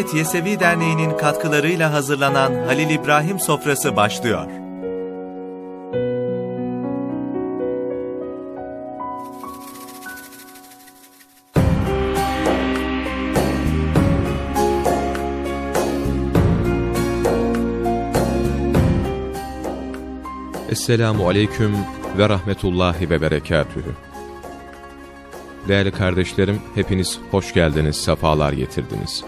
Diyanet Yesevi Derneği'nin katkılarıyla hazırlanan Halil İbrahim Sofrası başlıyor. Esselamu Aleyküm ve Rahmetullahi ve Berekatühü. Değerli kardeşlerim, hepiniz hoş geldiniz, sefalar getirdiniz.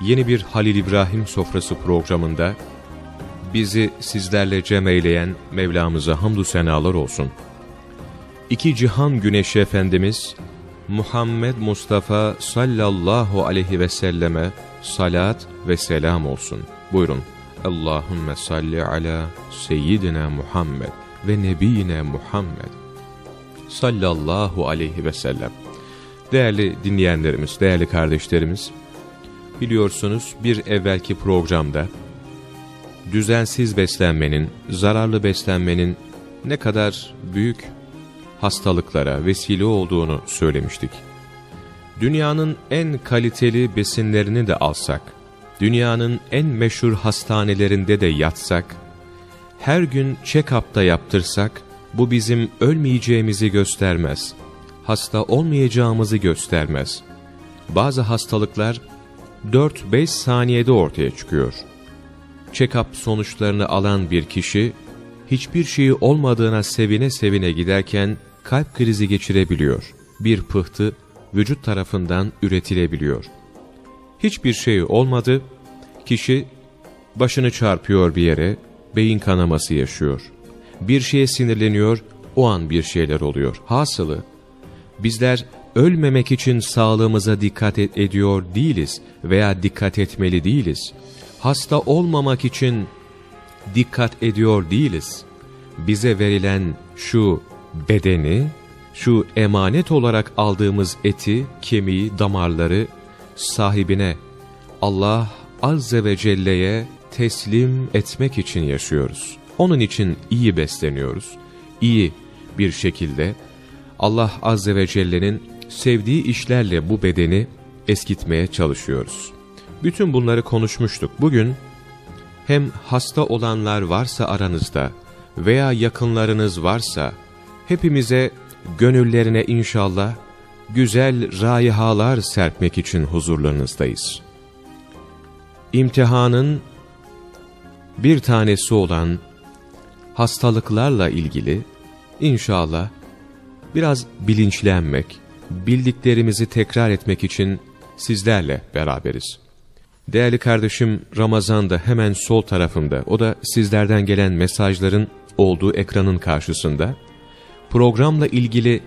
Yeni bir Halil İbrahim sofrası programında bizi sizlerle cem eyleyen Mevlamıza hamdü senalar olsun. İki cihan güneşi Efendimiz Muhammed Mustafa sallallahu aleyhi ve selleme salat ve selam olsun. Buyurun. Allahümme salli ala seyyidina Muhammed ve nebiyine Muhammed sallallahu aleyhi ve sellem. Değerli dinleyenlerimiz, değerli kardeşlerimiz, biliyorsunuz bir evvelki programda düzensiz beslenmenin, zararlı beslenmenin ne kadar büyük hastalıklara vesile olduğunu söylemiştik. Dünyanın en kaliteli besinlerini de alsak, dünyanın en meşhur hastanelerinde de yatsak, her gün check-up'ta yaptırsak, bu bizim ölmeyeceğimizi göstermez. Hasta olmayacağımızı göstermez. Bazı hastalıklar 4-5 saniyede ortaya çıkıyor. Check-up sonuçlarını alan bir kişi, hiçbir şeyi olmadığına sevine sevine giderken kalp krizi geçirebiliyor. Bir pıhtı vücut tarafından üretilebiliyor. Hiçbir şey olmadı, kişi başını çarpıyor bir yere, beyin kanaması yaşıyor. Bir şeye sinirleniyor, o an bir şeyler oluyor. Hasılı, bizler ölmemek için sağlığımıza dikkat et ediyor değiliz veya dikkat etmeli değiliz. Hasta olmamak için dikkat ediyor değiliz. Bize verilen şu bedeni, şu emanet olarak aldığımız eti, kemiği, damarları sahibine, Allah Azze ve Celle'ye teslim etmek için yaşıyoruz. Onun için iyi besleniyoruz. İyi bir şekilde Allah Azze ve Celle'nin sevdiği işlerle bu bedeni eskitmeye çalışıyoruz. Bütün bunları konuşmuştuk. Bugün hem hasta olanlar varsa aranızda veya yakınlarınız varsa hepimize gönüllerine inşallah güzel raihalar serpmek için huzurlarınızdayız. İmtihanın bir tanesi olan hastalıklarla ilgili inşallah biraz bilinçlenmek, bildiklerimizi tekrar etmek için sizlerle beraberiz. Değerli kardeşim Ramazan da hemen sol tarafımda, o da sizlerden gelen mesajların olduğu ekranın karşısında. Programla ilgili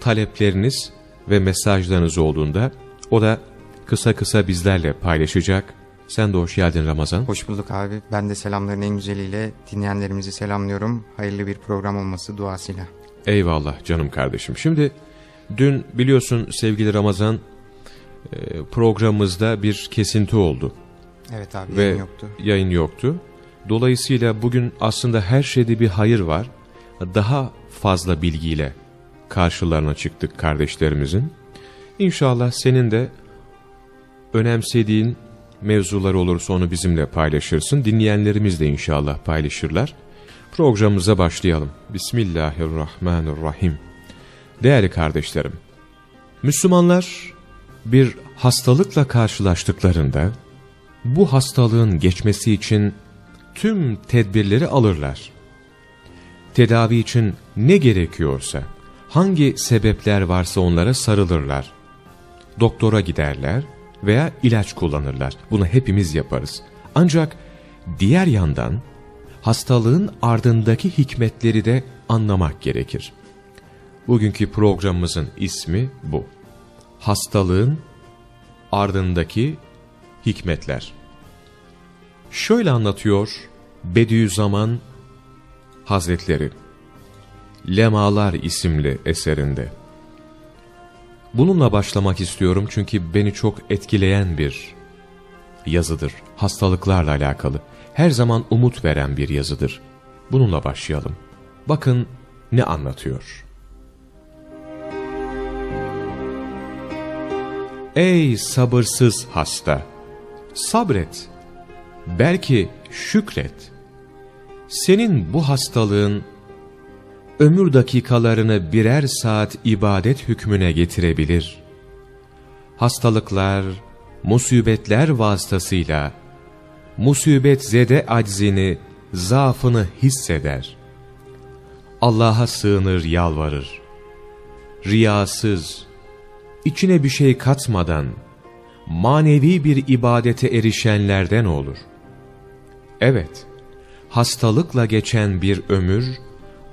talepleriniz ve mesajlarınız olduğunda o da kısa kısa bizlerle paylaşacak. Sen de hoş geldin Ramazan. Hoş bulduk abi. Ben de selamların en güzeliyle dinleyenlerimizi selamlıyorum. Hayırlı bir program olması duasıyla. Eyvallah canım kardeşim. Şimdi dün biliyorsun sevgili Ramazan e, programımızda bir kesinti oldu. Evet abi Ve yayın yoktu. yayın yoktu. Dolayısıyla bugün aslında her şeyde bir hayır var. Daha fazla bilgiyle karşılarına çıktık kardeşlerimizin. İnşallah senin de önemsediğin mevzular olursa onu bizimle paylaşırsın. Dinleyenlerimiz de inşallah paylaşırlar. Programımıza başlayalım. Bismillahirrahmanirrahim. Değerli kardeşlerim, Müslümanlar bir hastalıkla karşılaştıklarında bu hastalığın geçmesi için tüm tedbirleri alırlar. Tedavi için ne gerekiyorsa, hangi sebepler varsa onlara sarılırlar. Doktora giderler veya ilaç kullanırlar. Bunu hepimiz yaparız. Ancak diğer yandan hastalığın ardındaki hikmetleri de anlamak gerekir. Bugünkü programımızın ismi bu. Hastalığın ardındaki hikmetler. Şöyle anlatıyor Bediüzzaman Hazretleri Lemalar isimli eserinde. Bununla başlamak istiyorum çünkü beni çok etkileyen bir yazıdır. Hastalıklarla alakalı. Her zaman umut veren bir yazıdır. Bununla başlayalım. Bakın ne anlatıyor. Ey sabırsız hasta! sabret. Belki şükret. Senin bu hastalığın ömür dakikalarını birer saat ibadet hükmüne getirebilir. Hastalıklar, musibetler vasıtasıyla musibet zede aczini, zaafını hisseder. Allah'a sığınır, yalvarır. Riyasız, içine bir şey katmadan, manevi bir ibadete erişenlerden olur. Evet, hastalıkla geçen bir ömür,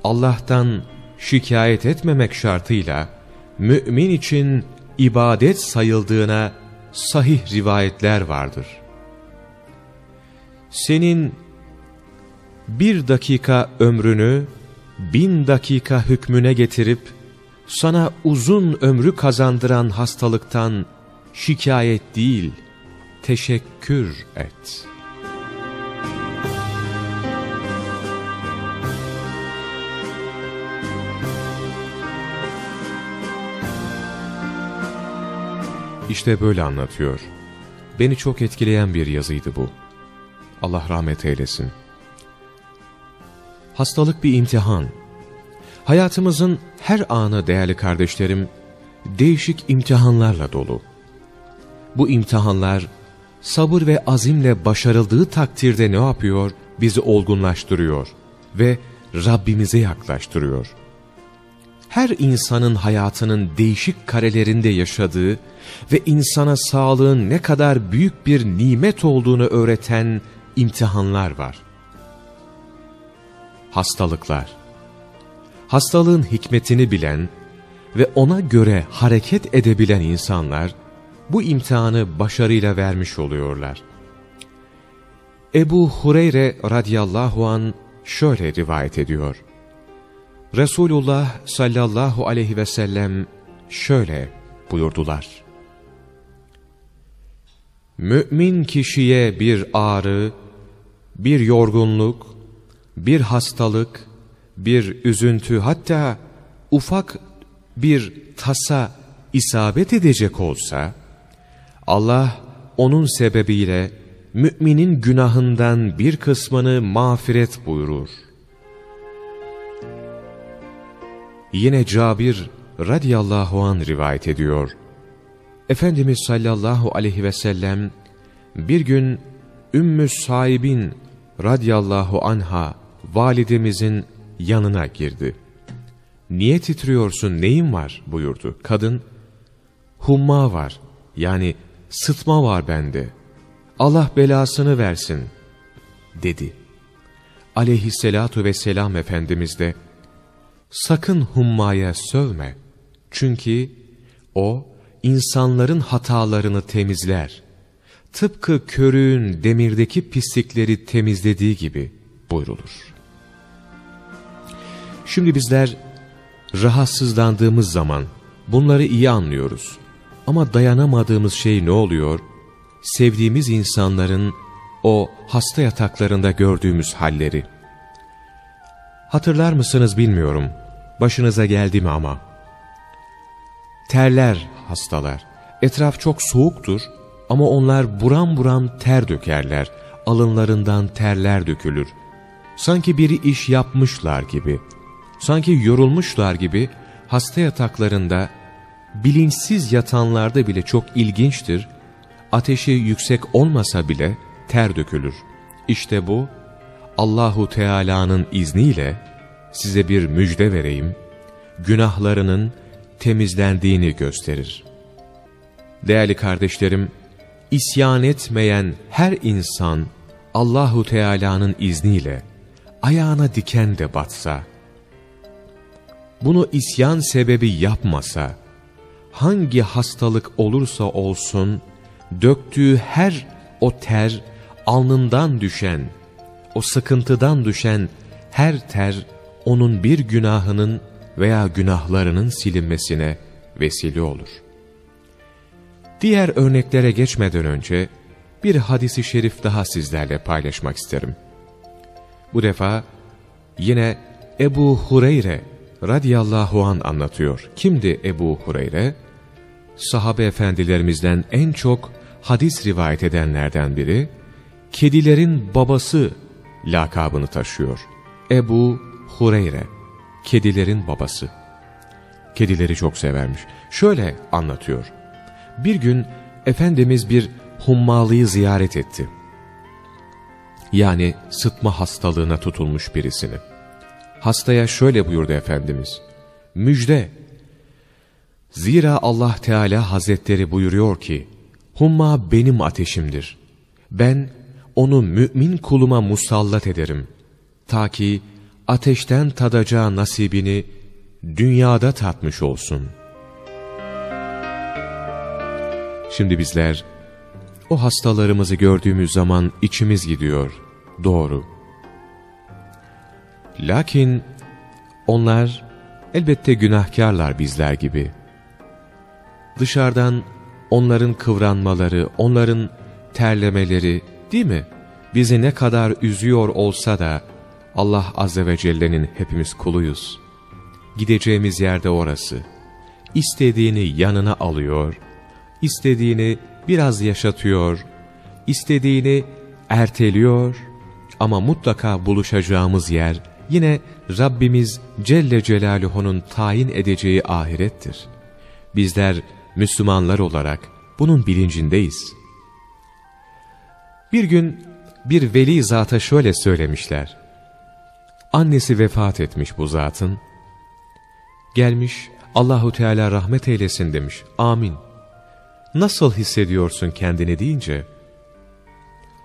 Allah'tan şikayet etmemek şartıyla, mümin için ibadet sayıldığına sahih rivayetler vardır. Senin bir dakika ömrünü bin dakika hükmüne getirip sana uzun ömrü kazandıran hastalıktan şikayet değil, teşekkür et. İşte böyle anlatıyor. Beni çok etkileyen bir yazıydı bu. Allah rahmet eylesin. Hastalık bir imtihan. Hayatımızın her anı değerli kardeşlerim, değişik imtihanlarla dolu. Bu imtihanlar sabır ve azimle başarıldığı takdirde ne yapıyor? Bizi olgunlaştırıyor ve Rabbimize yaklaştırıyor. Her insanın hayatının değişik karelerinde yaşadığı ve insana sağlığın ne kadar büyük bir nimet olduğunu öğreten imtihanlar var. Hastalıklar Hastalığın hikmetini bilen ve ona göre hareket edebilen insanlar, bu imtihanı başarıyla vermiş oluyorlar. Ebu Hureyre radıyallahu an şöyle rivayet ediyor. Resulullah sallallahu aleyhi ve sellem şöyle buyurdular. Mümin kişiye bir ağrı, bir yorgunluk, bir hastalık, bir üzüntü hatta ufak bir tasa isabet edecek olsa, Allah onun sebebiyle müminin günahından bir kısmını mağfiret buyurur. Yine Cabir radıyallahu an rivayet ediyor. Efendimiz sallallahu aleyhi ve sellem bir gün Ümmü Sahibin radıyallahu anha validemizin yanına girdi. Niye titriyorsun neyin var buyurdu. Kadın humma var yani sıtma var bende. Allah belasını versin dedi. Aleyhisselatu vesselam Efendimiz de sakın hummaya sövme. Çünkü o insanların hatalarını temizler. Tıpkı körüğün demirdeki pislikleri temizlediği gibi buyrulur. Şimdi bizler rahatsızlandığımız zaman bunları iyi anlıyoruz. Ama dayanamadığımız şey ne oluyor? Sevdiğimiz insanların o hasta yataklarında gördüğümüz halleri. Hatırlar mısınız bilmiyorum. Başınıza geldi mi ama. Terler hastalar. Etraf çok soğuktur ama onlar buram buram ter dökerler. Alınlarından terler dökülür. Sanki biri iş yapmışlar gibi. Sanki yorulmuşlar gibi hasta yataklarında, bilinçsiz yatanlarda bile çok ilginçtir. Ateşi yüksek olmasa bile ter dökülür. İşte bu Allahu Teala'nın izniyle size bir müjde vereyim. Günahlarının temizlendiğini gösterir. Değerli kardeşlerim, isyan etmeyen her insan Allahu Teala'nın izniyle ayağına diken de batsa, bunu isyan sebebi yapmasa, hangi hastalık olursa olsun, döktüğü her o ter, alnından düşen, o sıkıntıdan düşen her ter, onun bir günahının veya günahlarının silinmesine vesile olur. Diğer örneklere geçmeden önce, bir hadisi şerif daha sizlerle paylaşmak isterim. Bu defa yine Ebu Hureyre radiyallahu an anlatıyor. Kimdi Ebu Hureyre? Sahabe efendilerimizden en çok hadis rivayet edenlerden biri, kedilerin babası lakabını taşıyor. Ebu Hureyre, kedilerin babası. Kedileri çok severmiş. Şöyle anlatıyor. Bir gün Efendimiz bir hummalıyı ziyaret etti. Yani sıtma hastalığına tutulmuş birisini. Hastaya şöyle buyurdu Efendimiz. Müjde! Zira Allah Teala Hazretleri buyuruyor ki, Humma benim ateşimdir. Ben onu mümin kuluma musallat ederim. Ta ki ateşten tadacağı nasibini dünyada tatmış olsun. Şimdi bizler o hastalarımızı gördüğümüz zaman içimiz gidiyor. Doğru. Lakin onlar elbette günahkarlar bizler gibi. Dışarıdan onların kıvranmaları, onların terlemeleri değil mi? Bizi ne kadar üzüyor olsa da Allah Azze ve Celle'nin hepimiz kuluyuz. Gideceğimiz yerde orası. İstediğini yanına alıyor, istediğini biraz yaşatıyor, istediğini erteliyor ama mutlaka buluşacağımız yer yine Rabbimiz Celle Celaluhu'nun tayin edeceği ahirettir. Bizler Müslümanlar olarak bunun bilincindeyiz. Bir gün bir veli zata şöyle söylemişler. Annesi vefat etmiş bu zatın. Gelmiş Allahu Teala rahmet eylesin demiş. Amin. Nasıl hissediyorsun kendini deyince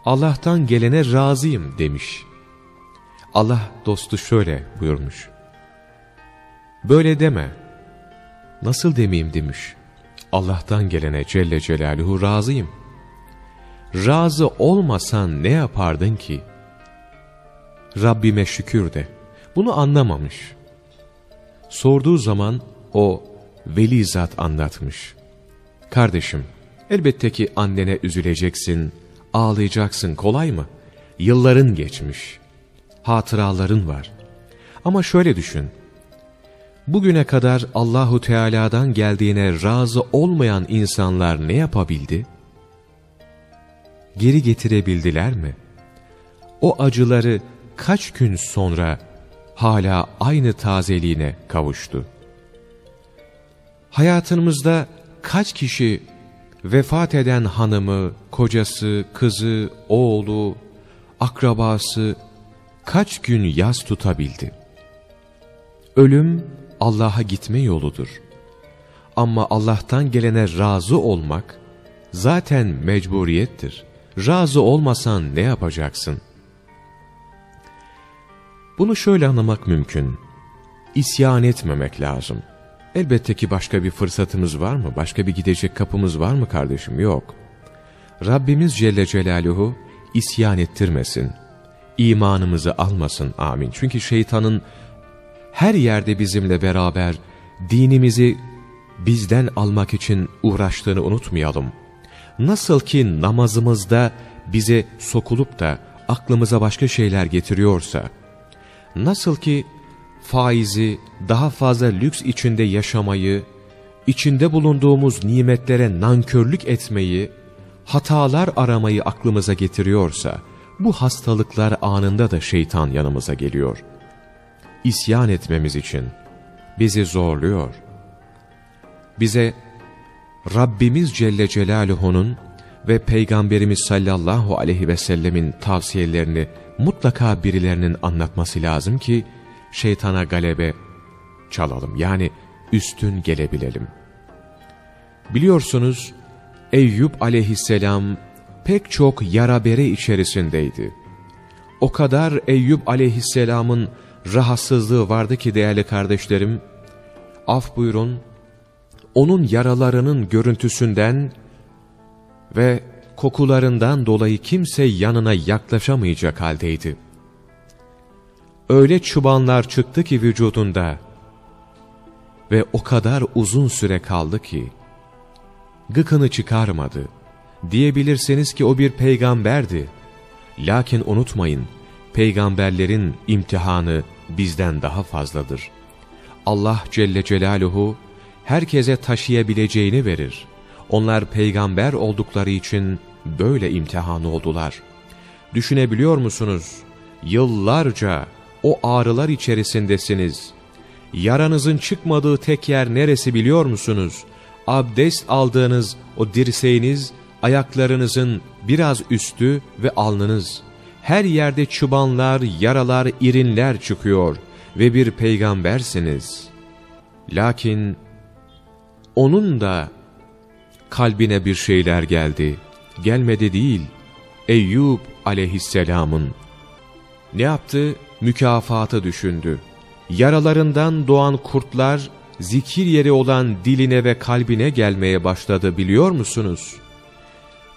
Allah'tan gelene razıyım demiş. Allah dostu şöyle buyurmuş. Böyle deme. Nasıl demeyeyim demiş. Allah'tan gelene Celle Celaluhu razıyım. Razı olmasan ne yapardın ki? Rabbime şükür de. Bunu anlamamış. Sorduğu zaman o veli zat anlatmış. Kardeşim, elbette ki annene üzüleceksin, ağlayacaksın kolay mı? Yılların geçmiş, hatıraların var. Ama şöyle düşün, bugüne kadar Allahu Teala'dan geldiğine razı olmayan insanlar ne yapabildi? Geri getirebildiler mi? O acıları kaç gün sonra hala aynı tazeliğine kavuştu? Hayatımızda kaç kişi vefat eden hanımı, kocası, kızı, oğlu, akrabası kaç gün yaz tutabildi? Ölüm Allah'a gitme yoludur. Ama Allah'tan gelene razı olmak zaten mecburiyettir. Razı olmasan ne yapacaksın? Bunu şöyle anlamak mümkün. İsyan etmemek lazım. Elbette ki başka bir fırsatımız var mı? Başka bir gidecek kapımız var mı kardeşim? Yok. Rabbimiz Celle Celaluhu isyan ettirmesin. İmanımızı almasın amin. Çünkü şeytanın her yerde bizimle beraber dinimizi bizden almak için uğraştığını unutmayalım. Nasıl ki namazımızda bize sokulup da aklımıza başka şeyler getiriyorsa, nasıl ki faizi, daha fazla lüks içinde yaşamayı, içinde bulunduğumuz nimetlere nankörlük etmeyi, hatalar aramayı aklımıza getiriyorsa, bu hastalıklar anında da şeytan yanımıza geliyor. İsyan etmemiz için bizi zorluyor. Bize Rabbimiz Celle Celaluhu'nun ve Peygamberimiz sallallahu aleyhi ve sellemin tavsiyelerini mutlaka birilerinin anlatması lazım ki, şeytana galebe çalalım. Yani üstün gelebilelim. Biliyorsunuz Eyüp aleyhisselam pek çok yara bere içerisindeydi. O kadar Eyüp aleyhisselamın rahatsızlığı vardı ki değerli kardeşlerim, af buyurun, onun yaralarının görüntüsünden ve kokularından dolayı kimse yanına yaklaşamayacak haldeydi öyle çubanlar çıktı ki vücudunda ve o kadar uzun süre kaldı ki gıkını çıkarmadı. Diyebilirsiniz ki o bir peygamberdi. Lakin unutmayın, peygamberlerin imtihanı bizden daha fazladır. Allah Celle Celaluhu herkese taşıyabileceğini verir. Onlar peygamber oldukları için böyle imtihan oldular. Düşünebiliyor musunuz? Yıllarca o ağrılar içerisindesiniz. Yaranızın çıkmadığı tek yer neresi biliyor musunuz? Abdest aldığınız o dirseğiniz, ayaklarınızın biraz üstü ve alnınız. Her yerde çıbanlar, yaralar, irinler çıkıyor ve bir peygambersiniz. Lakin onun da kalbine bir şeyler geldi. Gelmedi değil. Eyyub aleyhisselamın. Ne yaptı? Mükafatı düşündü. Yaralarından doğan kurtlar zikir yeri olan diline ve kalbine gelmeye başladı biliyor musunuz?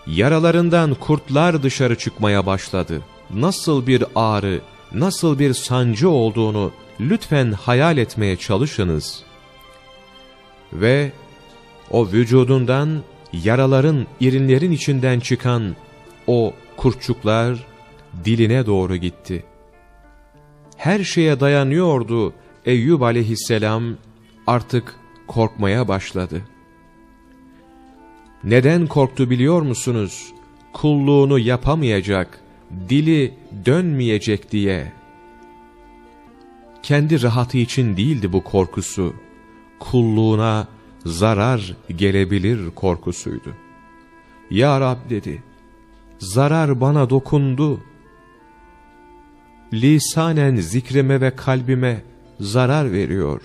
Yaralarından kurtlar dışarı çıkmaya başladı. Nasıl bir ağrı, nasıl bir sancı olduğunu lütfen hayal etmeye çalışınız. Ve o vücudundan yaraların, irinlerin içinden çıkan o kurtçuklar diline doğru gitti. Her şeye dayanıyordu Eyyub aleyhisselam artık korkmaya başladı. Neden korktu biliyor musunuz? Kulluğunu yapamayacak, dili dönmeyecek diye. Kendi rahatı için değildi bu korkusu. Kulluğuna zarar gelebilir korkusuydu. Ya Rab dedi, zarar bana dokundu. Lisanen zikrime ve kalbime zarar veriyor.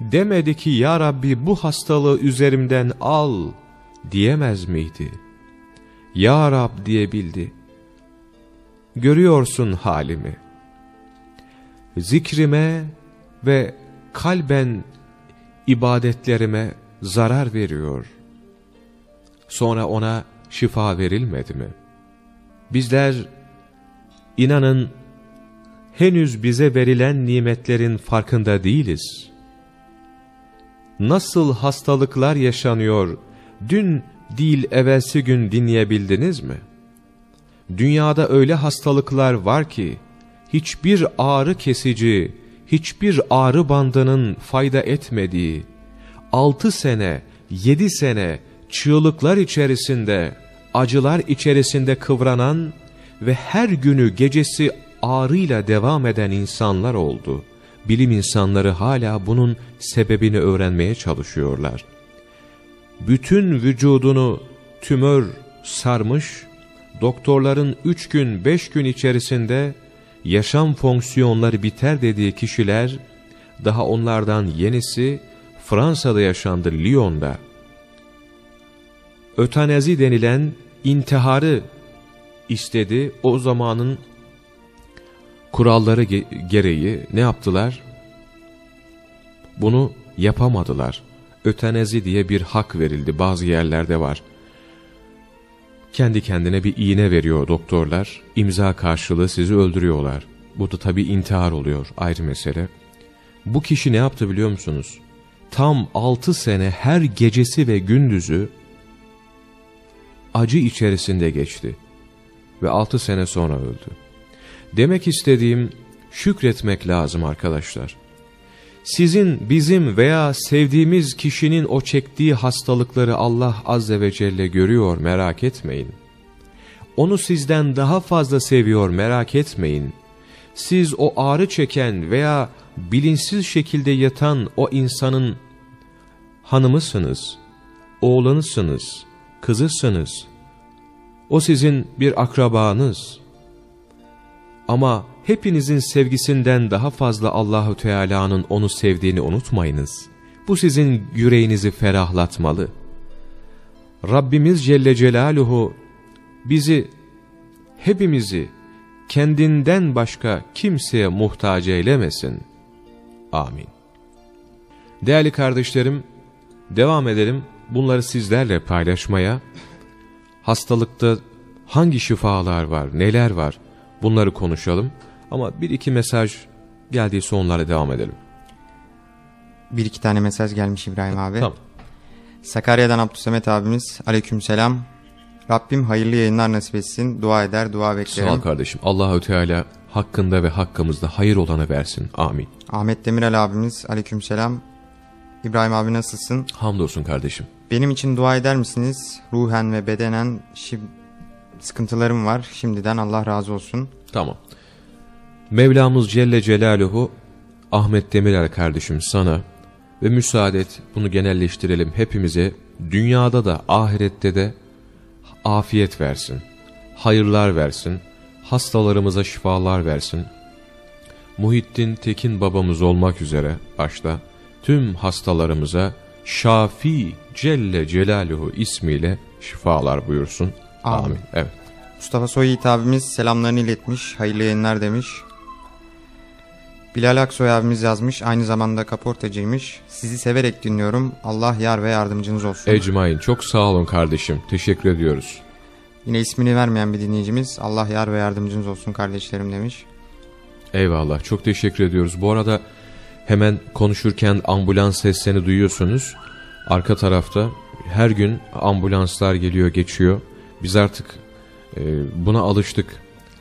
Demedi ki Ya Rabbi bu hastalığı üzerimden al diyemez miydi? Ya Rab diyebildi. Görüyorsun halimi. Zikrime ve kalben ibadetlerime zarar veriyor. Sonra ona şifa verilmedi mi? Bizler inanın henüz bize verilen nimetlerin farkında değiliz. Nasıl hastalıklar yaşanıyor, dün değil evvelsi gün dinleyebildiniz mi? Dünyada öyle hastalıklar var ki, hiçbir ağrı kesici, hiçbir ağrı bandının fayda etmediği, altı sene, yedi sene çığlıklar içerisinde, acılar içerisinde kıvranan ve her günü gecesi ağrıyla devam eden insanlar oldu. Bilim insanları hala bunun sebebini öğrenmeye çalışıyorlar. Bütün vücudunu tümör sarmış, doktorların üç gün beş gün içerisinde yaşam fonksiyonları biter dediği kişiler, daha onlardan yenisi Fransa'da yaşandı Lyon'da. Ötanezi denilen intiharı istedi. O zamanın kuralları ge gereği ne yaptılar? Bunu yapamadılar. Ötanezi diye bir hak verildi. Bazı yerlerde var. Kendi kendine bir iğne veriyor doktorlar. İmza karşılığı sizi öldürüyorlar. Bu da tabii intihar oluyor. Ayrı mesele. Bu kişi ne yaptı biliyor musunuz? Tam altı sene her gecesi ve gündüzü acı içerisinde geçti. Ve altı sene sonra öldü. Demek istediğim şükretmek lazım arkadaşlar. Sizin, bizim veya sevdiğimiz kişinin o çektiği hastalıkları Allah Azze ve Celle görüyor merak etmeyin. Onu sizden daha fazla seviyor merak etmeyin. Siz o ağrı çeken veya bilinçsiz şekilde yatan o insanın hanımısınız, oğlanısınız, kızısınız. O sizin bir akrabanız. Ama hepinizin sevgisinden daha fazla Allahu Teala'nın onu sevdiğini unutmayınız. Bu sizin yüreğinizi ferahlatmalı. Rabbimiz Celle Celaluhu bizi, hepimizi kendinden başka kimseye muhtaç eylemesin. Amin. Değerli kardeşlerim, devam edelim bunları sizlerle paylaşmaya. Hastalıkta hangi şifalar var, neler var bunları konuşalım. Ama bir iki mesaj geldiyse onlara devam edelim. Bir iki tane mesaj gelmiş İbrahim abi. Tamam. Sakarya'dan Abdülsamet abimiz. Aleykümselam. Rabbim hayırlı yayınlar nasip etsin. Dua eder, dua beklerim. Sağ ol kardeşim. Allahü Teala hakkında ve hakkımızda hayır olanı versin. Amin. Ahmet Demirel abimiz. Aleykümselam. İbrahim abi nasılsın? Hamdolsun kardeşim. Benim için dua eder misiniz? Ruhen ve bedenen şi- sıkıntılarım var. Şimdiden Allah razı olsun. Tamam. Mevlamız Celle Celaluhu Ahmet Demirel kardeşim sana ve müsaade et bunu genelleştirelim hepimize dünyada da ahirette de afiyet versin. Hayırlar versin. Hastalarımıza şifalar versin. Muhittin Tekin babamız olmak üzere başta tüm hastalarımıza Şafi Celle Celaluhu ismiyle şifalar buyursun. Amin. Amin. Evet. Mustafa Soyyiğit abimiz selamlarını iletmiş. Hayırlı yayınlar demiş. Bilal Aksoy abimiz yazmış. Aynı zamanda kaportacıymış. Sizi severek dinliyorum. Allah yar ve yardımcınız olsun. Ecmain çok sağ olun kardeşim. Teşekkür ediyoruz. Yine ismini vermeyen bir dinleyicimiz. Allah yar ve yardımcınız olsun kardeşlerim demiş. Eyvallah çok teşekkür ediyoruz. Bu arada hemen konuşurken ambulans seslerini duyuyorsunuz. Arka tarafta her gün ambulanslar geliyor geçiyor. Biz artık e, buna alıştık.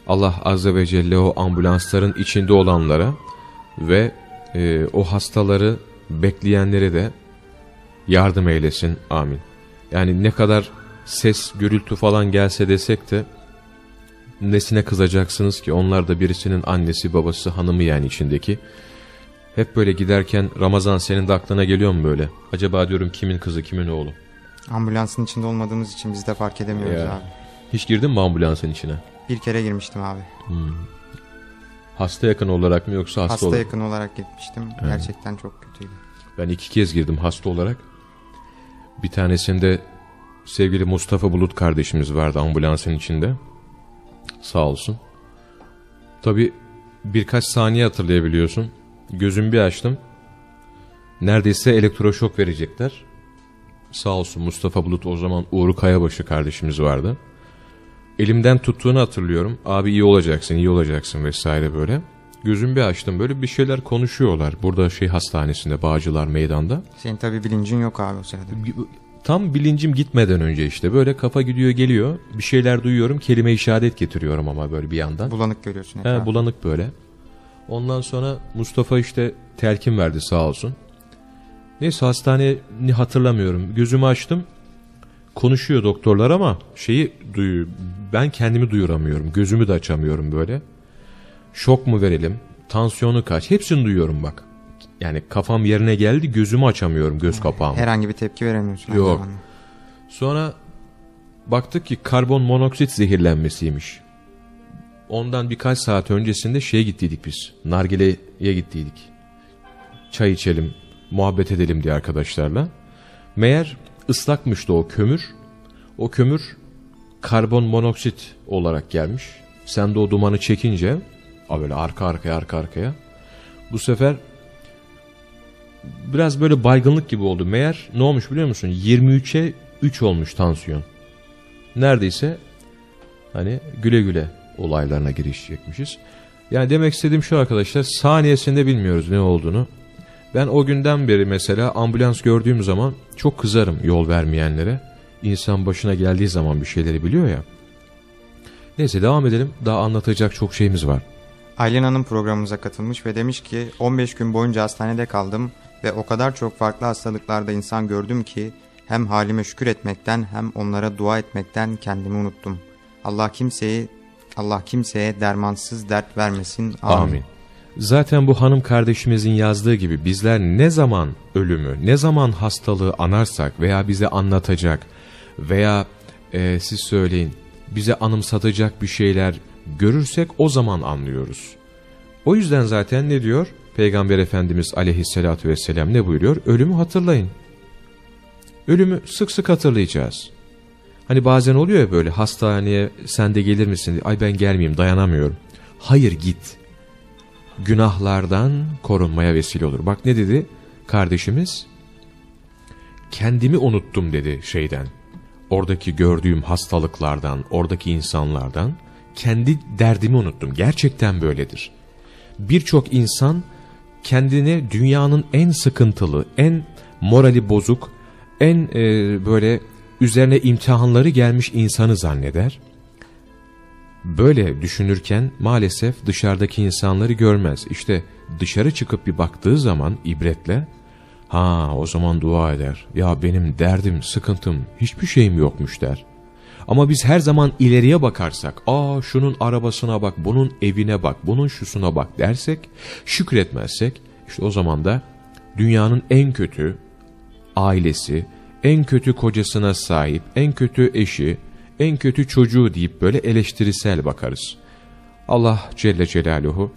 Allah Azze ve Celle o ambulansların içinde olanlara ve e, o hastaları bekleyenlere de yardım eylesin. Amin. Yani ne kadar ses, gürültü falan gelse desek de nesine kızacaksınız ki onlar da birisinin annesi babası hanımı yani içindeki. Hep böyle giderken Ramazan senin de aklına geliyor mu böyle? Acaba diyorum kimin kızı kimin oğlu? Ambulansın içinde olmadığımız için biz de fark edemiyoruz Ya. abi. Hiç girdin mi ambulansın içine? Bir kere girmiştim abi. Hasta yakın olarak mı yoksa hasta, Hasta, olarak? yakın olarak gitmiştim. Gerçekten çok kötüydü. Ben iki kez girdim hasta olarak. Bir tanesinde sevgili Mustafa Bulut kardeşimiz vardı ambulansın içinde. Sağ olsun. Tabi birkaç saniye hatırlayabiliyorsun. Gözümü bir açtım. Neredeyse elektroşok verecekler. Sağ olsun Mustafa Bulut o zaman Uğur Kayabaşı kardeşimiz vardı. Elimden tuttuğunu hatırlıyorum. Abi iyi olacaksın, iyi olacaksın vesaire böyle. Gözümü bir açtım böyle bir şeyler konuşuyorlar. Burada şey hastanesinde Bağcılar meydanda. Senin tabi bilincin yok abi o sırada. Tam bilincim gitmeden önce işte böyle kafa gidiyor geliyor. Bir şeyler duyuyorum kelime işaret getiriyorum ama böyle bir yandan. Bulanık görüyorsun He, abi. bulanık böyle. Ondan sonra Mustafa işte telkin verdi sağ olsun. Neyse hastaneyi hatırlamıyorum. Gözümü açtım. Konuşuyor doktorlar ama şeyi duyu ben kendimi duyuramıyorum. Gözümü de açamıyorum böyle. Şok mu verelim? Tansiyonu kaç? Hepsini duyuyorum bak. Yani kafam yerine geldi gözümü açamıyorum göz kapağımı. Herhangi bir tepki veremiyorsun. Yok. Sonra baktık ki karbon monoksit zehirlenmesiymiş. Ondan birkaç saat öncesinde şeye gittiydik biz. Nargile'ye gittiydik. Çay içelim, muhabbet edelim diye arkadaşlarla. Meğer ıslakmıştı o kömür. O kömür karbon monoksit olarak gelmiş. Sen de o dumanı çekince, a böyle arka arkaya arka arkaya. Bu sefer biraz böyle baygınlık gibi oldu. Meğer ne olmuş biliyor musun? 23'e 3 olmuş tansiyon. Neredeyse hani güle güle olaylarına girişecekmişiz. Yani demek istediğim şu arkadaşlar saniyesinde bilmiyoruz ne olduğunu. Ben o günden beri mesela ambulans gördüğüm zaman çok kızarım yol vermeyenlere. İnsan başına geldiği zaman bir şeyleri biliyor ya. Neyse devam edelim. Daha anlatacak çok şeyimiz var. Aylin Hanım programımıza katılmış ve demiş ki 15 gün boyunca hastanede kaldım ve o kadar çok farklı hastalıklarda insan gördüm ki hem halime şükür etmekten hem onlara dua etmekten kendimi unuttum. Allah kimseyi Allah kimseye dermansız dert vermesin. Amin. Amin. Zaten bu hanım kardeşimizin yazdığı gibi bizler ne zaman ölümü, ne zaman hastalığı anarsak veya bize anlatacak veya e, siz söyleyin bize anımsatacak bir şeyler görürsek o zaman anlıyoruz. O yüzden zaten ne diyor? Peygamber Efendimiz aleyhissalatü vesselam ne buyuruyor? Ölümü hatırlayın. Ölümü sık sık hatırlayacağız. Hani bazen oluyor ya böyle hastaneye sen de gelir misin? Ay ben gelmeyeyim dayanamıyorum. Hayır git. Günahlardan korunmaya vesile olur. Bak ne dedi kardeşimiz? Kendimi unuttum dedi şeyden. Oradaki gördüğüm hastalıklardan, oradaki insanlardan kendi derdimi unuttum. Gerçekten böyledir. Birçok insan kendini dünyanın en sıkıntılı, en morali bozuk, en e, böyle üzerine imtihanları gelmiş insanı zanneder. Böyle düşünürken maalesef dışarıdaki insanları görmez. İşte dışarı çıkıp bir baktığı zaman ibretle Ha o zaman dua eder. Ya benim derdim, sıkıntım, hiçbir şeyim yokmuş der. Ama biz her zaman ileriye bakarsak, aa şunun arabasına bak, bunun evine bak, bunun şusuna bak dersek, şükretmezsek, işte o zaman da dünyanın en kötü ailesi, en kötü kocasına sahip, en kötü eşi, en kötü çocuğu deyip böyle eleştirisel bakarız. Allah Celle Celaluhu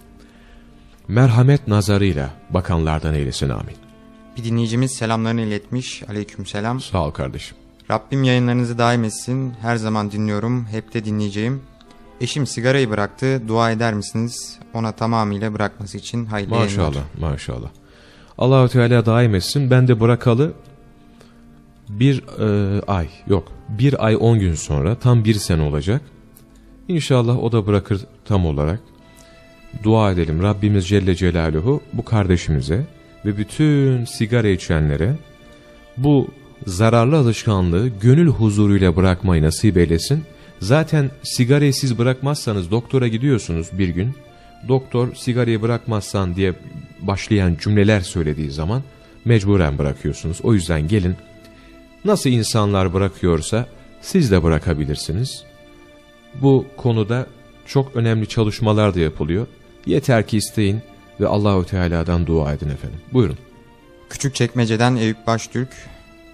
merhamet nazarıyla bakanlardan eylesin amin. Bir dinleyicimiz selamlarını iletmiş. Aleykümselam. Sağ ol kardeşim. Rabbim yayınlarınızı daim etsin. Her zaman dinliyorum. Hep de dinleyeceğim. Eşim sigarayı bıraktı. Dua eder misiniz? Ona tamamıyla bırakması için hayırlı yayınlar. Maşallah, maşallah. Allahu Teala daim etsin. Ben de bırakalı bir e, ay, yok bir ay on gün sonra tam bir sene olacak. İnşallah o da bırakır tam olarak. Dua edelim Rabbimiz Celle Celaluhu bu kardeşimize ve bütün sigara içenlere bu zararlı alışkanlığı gönül huzuruyla bırakmayı nasip eylesin. Zaten sigarayı siz bırakmazsanız doktora gidiyorsunuz bir gün. Doktor sigarayı bırakmazsan diye başlayan cümleler söylediği zaman mecburen bırakıyorsunuz. O yüzden gelin nasıl insanlar bırakıyorsa siz de bırakabilirsiniz. Bu konuda çok önemli çalışmalar da yapılıyor. Yeter ki isteyin ve Allahü Teala'dan dua edin efendim. Buyurun. Küçük çekmeceden Eyüp Baştürk.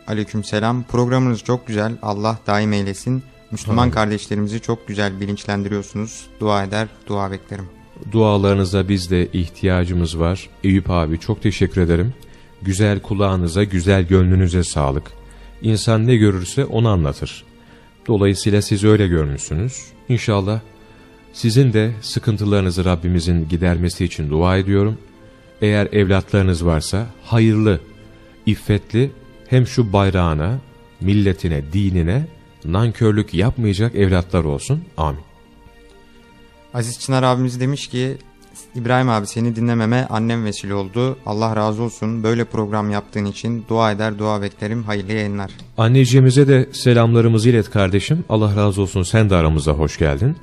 Aleykümselam. Programınız çok güzel. Allah daim eylesin. Müslüman Amin. kardeşlerimizi çok güzel bilinçlendiriyorsunuz. Dua eder, dua beklerim. Dualarınıza biz de ihtiyacımız var. Eyüp abi çok teşekkür ederim. Güzel kulağınıza, güzel gönlünüze sağlık. İnsan ne görürse onu anlatır. Dolayısıyla siz öyle görmüşsünüz. İnşallah sizin de sıkıntılarınızı Rabbimizin gidermesi için dua ediyorum. Eğer evlatlarınız varsa hayırlı, iffetli hem şu bayrağına, milletine, dinine nankörlük yapmayacak evlatlar olsun. Amin. Aziz Çınar abimiz demiş ki İbrahim abi seni dinlememe annem vesile oldu. Allah razı olsun. Böyle program yaptığın için dua eder, dua beklerim. Hayırlı yayınlar. Anneciğimize de selamlarımızı ilet kardeşim. Allah razı olsun sen de aramıza hoş geldin.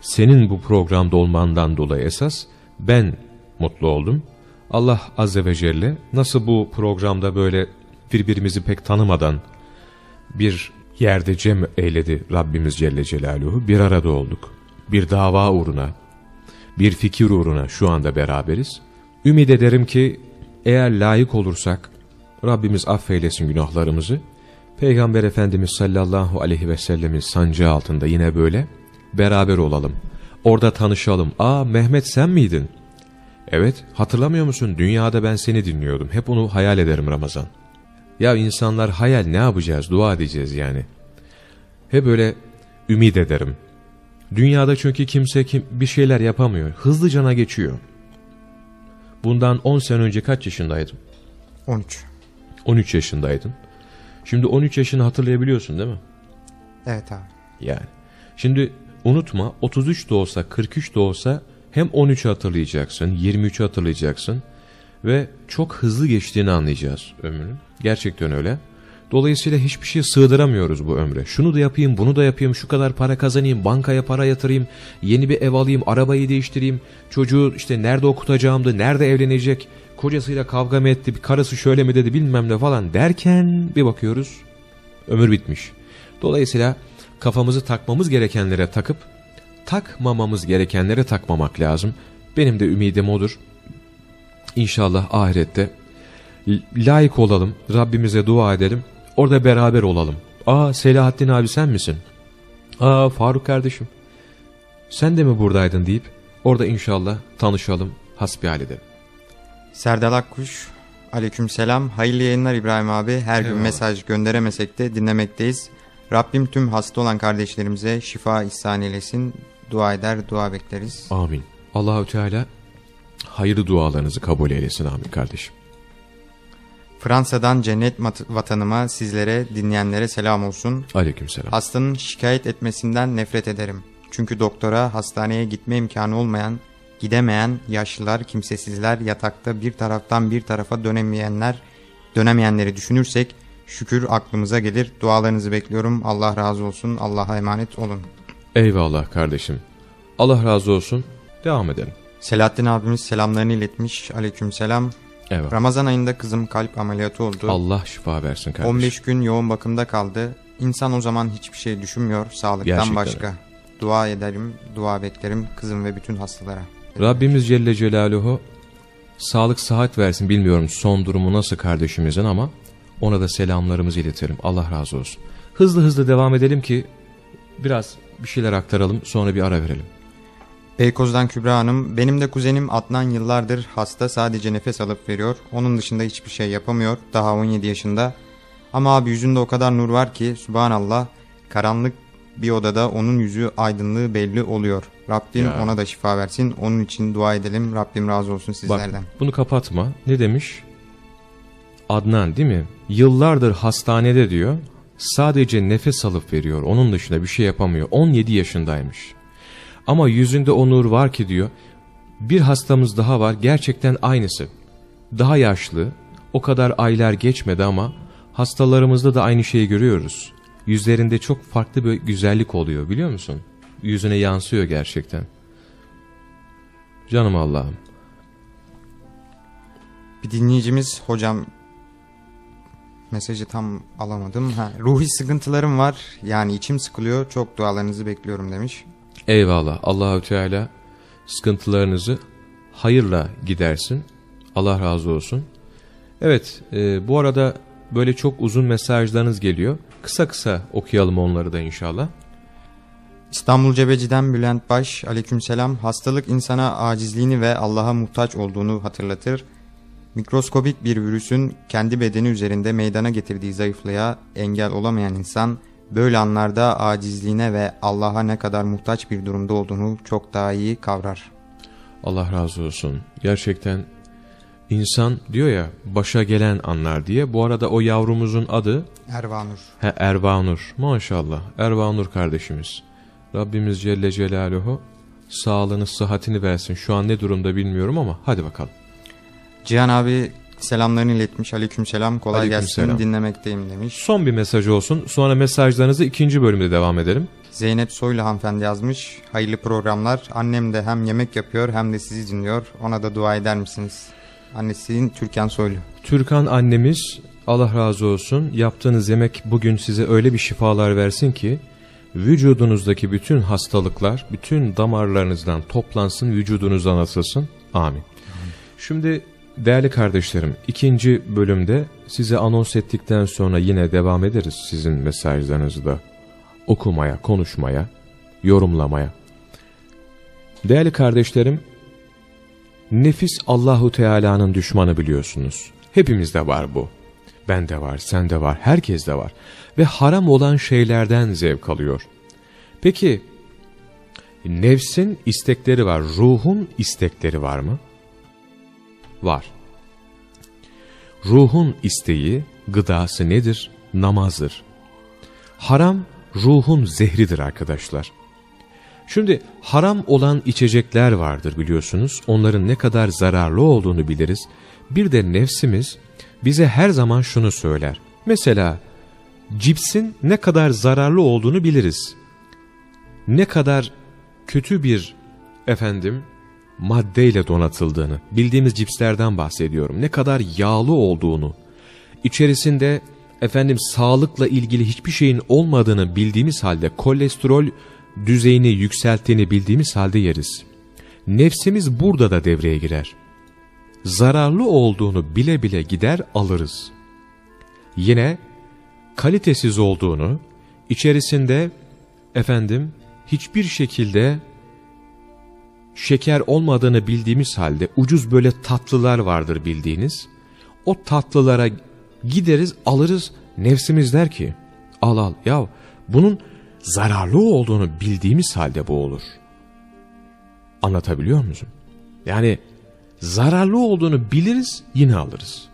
Senin bu programda olmandan dolayı esas ben mutlu oldum. Allah Azze ve Celle nasıl bu programda böyle birbirimizi pek tanımadan bir yerde cem eyledi Rabbimiz Celle Celaluhu. Bir arada olduk. Bir dava uğruna, bir fikir uğruna şu anda beraberiz. Ümid ederim ki eğer layık olursak Rabbimiz affeylesin günahlarımızı. Peygamber Efendimiz sallallahu aleyhi ve sellemin sancağı altında yine böyle beraber olalım. Orada tanışalım. Aa Mehmet sen miydin? Evet hatırlamıyor musun dünyada ben seni dinliyordum. Hep onu hayal ederim Ramazan. Ya insanlar hayal ne yapacağız dua edeceğiz yani. Hep böyle ümit ederim. Dünyada çünkü kimse kim bir şeyler yapamıyor. Hızlıcana geçiyor. Bundan 10 sene önce kaç yaşındaydın? 13. 13 yaşındaydın. Şimdi 13 yaşını hatırlayabiliyorsun değil mi? Evet abi. Yani. Şimdi unutma 33 de olsa 43 de olsa hem 13'ü hatırlayacaksın, 23'ü hatırlayacaksın ve çok hızlı geçtiğini anlayacağız ömrün. Gerçekten öyle. Dolayısıyla hiçbir şey sığdıramıyoruz bu ömre. Şunu da yapayım, bunu da yapayım, şu kadar para kazanayım, bankaya para yatırayım, yeni bir ev alayım, arabayı değiştireyim, çocuğu işte nerede okutacağımdı, nerede evlenecek, kocasıyla kavga mı etti, karısı şöyle mi dedi bilmem ne falan derken bir bakıyoruz ömür bitmiş. Dolayısıyla kafamızı takmamız gerekenlere takıp takmamamız gerekenlere takmamak lazım. Benim de ümidim odur. İnşallah ahirette layık olalım, Rabbimize dua edelim, orada beraber olalım. Aa Selahattin abi sen misin? Aa Faruk kardeşim, sen de mi buradaydın deyip orada inşallah tanışalım, hasbihal edelim. Serdal Akkuş. Aleykümselam. Hayırlı yayınlar İbrahim abi. Her gün Eyvallah. mesaj gönderemesek de dinlemekteyiz. Rabbim tüm hasta olan kardeşlerimize şifa ihsan eylesin. Dua eder, dua bekleriz. Amin. Allahü Teala hayırlı dualarınızı kabul eylesin amin kardeşim. Fransa'dan cennet vatanıma sizlere, dinleyenlere selam olsun. Aleykümselam. Hastanın şikayet etmesinden nefret ederim. Çünkü doktora, hastaneye gitme imkanı olmayan, gidemeyen yaşlılar, kimsesizler, yatakta bir taraftan bir tarafa dönemeyenler, dönemeyenleri düşünürsek şükür aklımıza gelir. Dualarınızı bekliyorum. Allah razı olsun. Allah'a emanet olun. Eyvallah kardeşim. Allah razı olsun. Devam edelim. Selahattin abimiz selamlarını iletmiş. Aleykümselam. Evet. Ramazan ayında kızım kalp ameliyatı oldu. Allah şifa versin kardeşim. 15 gün yoğun bakımda kaldı. İnsan o zaman hiçbir şey düşünmüyor sağlıktan Gerçekten başka. Dua ederim, dua beklerim kızım ve bütün hastalara. Rabbimiz Celle Celaluhu sağlık sıhhat versin. Bilmiyorum son durumu nasıl kardeşimizin ama ona da selamlarımızı iletelim. Allah razı olsun. Hızlı hızlı devam edelim ki biraz bir şeyler aktaralım sonra bir ara verelim. Beykoz'dan Kübra Hanım, benim de kuzenim Adnan yıllardır hasta sadece nefes alıp veriyor. Onun dışında hiçbir şey yapamıyor. Daha 17 yaşında. Ama abi yüzünde o kadar nur var ki subhanallah karanlık bir odada onun yüzü aydınlığı belli oluyor. Rabbim Ya. ona da şifa versin. Onun için dua edelim. Rabbim razı olsun sizlerden. Bak bunu kapatma. Ne demiş? Adnan değil mi? Yıllardır hastanede diyor. Sadece nefes alıp veriyor. Onun dışında bir şey yapamıyor. 17 yaşındaymış. Ama yüzünde o nur var ki diyor. Bir hastamız daha var. Gerçekten aynısı. Daha yaşlı. O kadar aylar geçmedi ama hastalarımızda da aynı şeyi görüyoruz. Yüzlerinde çok farklı bir güzellik oluyor biliyor musun? Yüzüne yansıyor gerçekten. Canım Allah'ım. Bir dinleyicimiz hocam mesajı tam alamadım. Ha, ruhi sıkıntılarım var. Yani içim sıkılıyor. Çok dualarınızı bekliyorum demiş. Eyvallah. Allahü Teala sıkıntılarınızı hayırla gidersin. Allah razı olsun. Evet, e, bu arada böyle çok uzun mesajlarınız geliyor. Kısa kısa okuyalım onları da inşallah. İstanbul Cebeci'den Bülent Baş, aleykümselam. Hastalık insana acizliğini ve Allah'a muhtaç olduğunu hatırlatır. Mikroskobik bir virüsün kendi bedeni üzerinde meydana getirdiği zayıflığa engel olamayan insan, böyle anlarda acizliğine ve Allah'a ne kadar muhtaç bir durumda olduğunu çok daha iyi kavrar. Allah razı olsun. Gerçekten insan diyor ya başa gelen anlar diye. Bu arada o yavrumuzun adı Ervanur. He, Ervanur. Maşallah. Ervanur kardeşimiz. Rabbimiz Celle Celaluhu sağlığını, sıhhatini versin. Şu an ne durumda bilmiyorum ama hadi bakalım. Cihan abi selamlarını iletmiş. Aleykümselam. Kolay Aleykümselam. gelsin. Dinlemekteyim demiş. Son bir mesaj olsun. Sonra mesajlarınızı ikinci bölümde devam edelim. Zeynep Soylu hanımefendi yazmış. Hayırlı programlar. Annem de hem yemek yapıyor hem de sizi dinliyor. Ona da dua eder misiniz? Annesinin Türkan Soylu. Türkan annemiz Allah razı olsun yaptığınız yemek bugün size öyle bir şifalar versin ki vücudunuzdaki bütün hastalıklar bütün damarlarınızdan toplansın vücudunuzdan atılsın. Amin. Şimdi değerli kardeşlerim ikinci bölümde size anons ettikten sonra yine devam ederiz sizin mesajlarınızı da okumaya, konuşmaya, yorumlamaya. Değerli kardeşlerim Nefis Allahu Teala'nın düşmanı biliyorsunuz. Hepimizde var bu. Bende var, sende var, herkeste var. Ve haram olan şeylerden zevk alıyor. Peki, nefsin istekleri var, ruhun istekleri var mı? Var. Ruhun isteği, gıdası nedir? Namazdır. Haram, ruhun zehridir arkadaşlar. Şimdi haram olan içecekler vardır biliyorsunuz. Onların ne kadar zararlı olduğunu biliriz. Bir de nefsimiz bize her zaman şunu söyler. Mesela cipsin ne kadar zararlı olduğunu biliriz. Ne kadar kötü bir efendim maddeyle donatıldığını, bildiğimiz cipslerden bahsediyorum. Ne kadar yağlı olduğunu, içerisinde efendim sağlıkla ilgili hiçbir şeyin olmadığını bildiğimiz halde kolesterol düzeyini yükselttiğini bildiğimiz halde yeriz. Nefsimiz burada da devreye girer. Zararlı olduğunu bile bile gider alırız. Yine kalitesiz olduğunu, içerisinde efendim hiçbir şekilde şeker olmadığını bildiğimiz halde ucuz böyle tatlılar vardır bildiğiniz. O tatlılara gideriz alırız nefsimiz der ki al al ya bunun zararlı olduğunu bildiğimiz halde bu olur. Anlatabiliyor musun? Yani zararlı olduğunu biliriz yine alırız.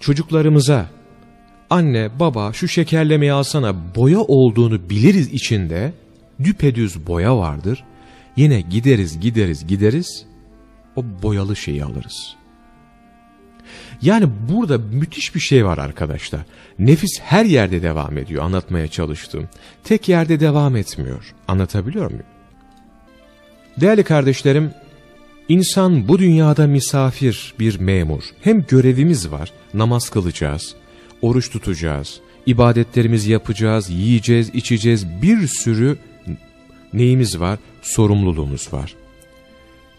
Çocuklarımıza anne baba şu şekerlemeyi alsana boya olduğunu biliriz içinde düpedüz boya vardır. Yine gideriz gideriz gideriz o boyalı şeyi alırız. Yani burada müthiş bir şey var arkadaşlar. Nefis her yerde devam ediyor anlatmaya çalıştığım. Tek yerde devam etmiyor. Anlatabiliyor muyum? Değerli kardeşlerim, İnsan bu dünyada misafir, bir memur. Hem görevimiz var, namaz kılacağız, oruç tutacağız, ibadetlerimizi yapacağız, yiyeceğiz, içeceğiz, bir sürü neyimiz var? Sorumluluğumuz var.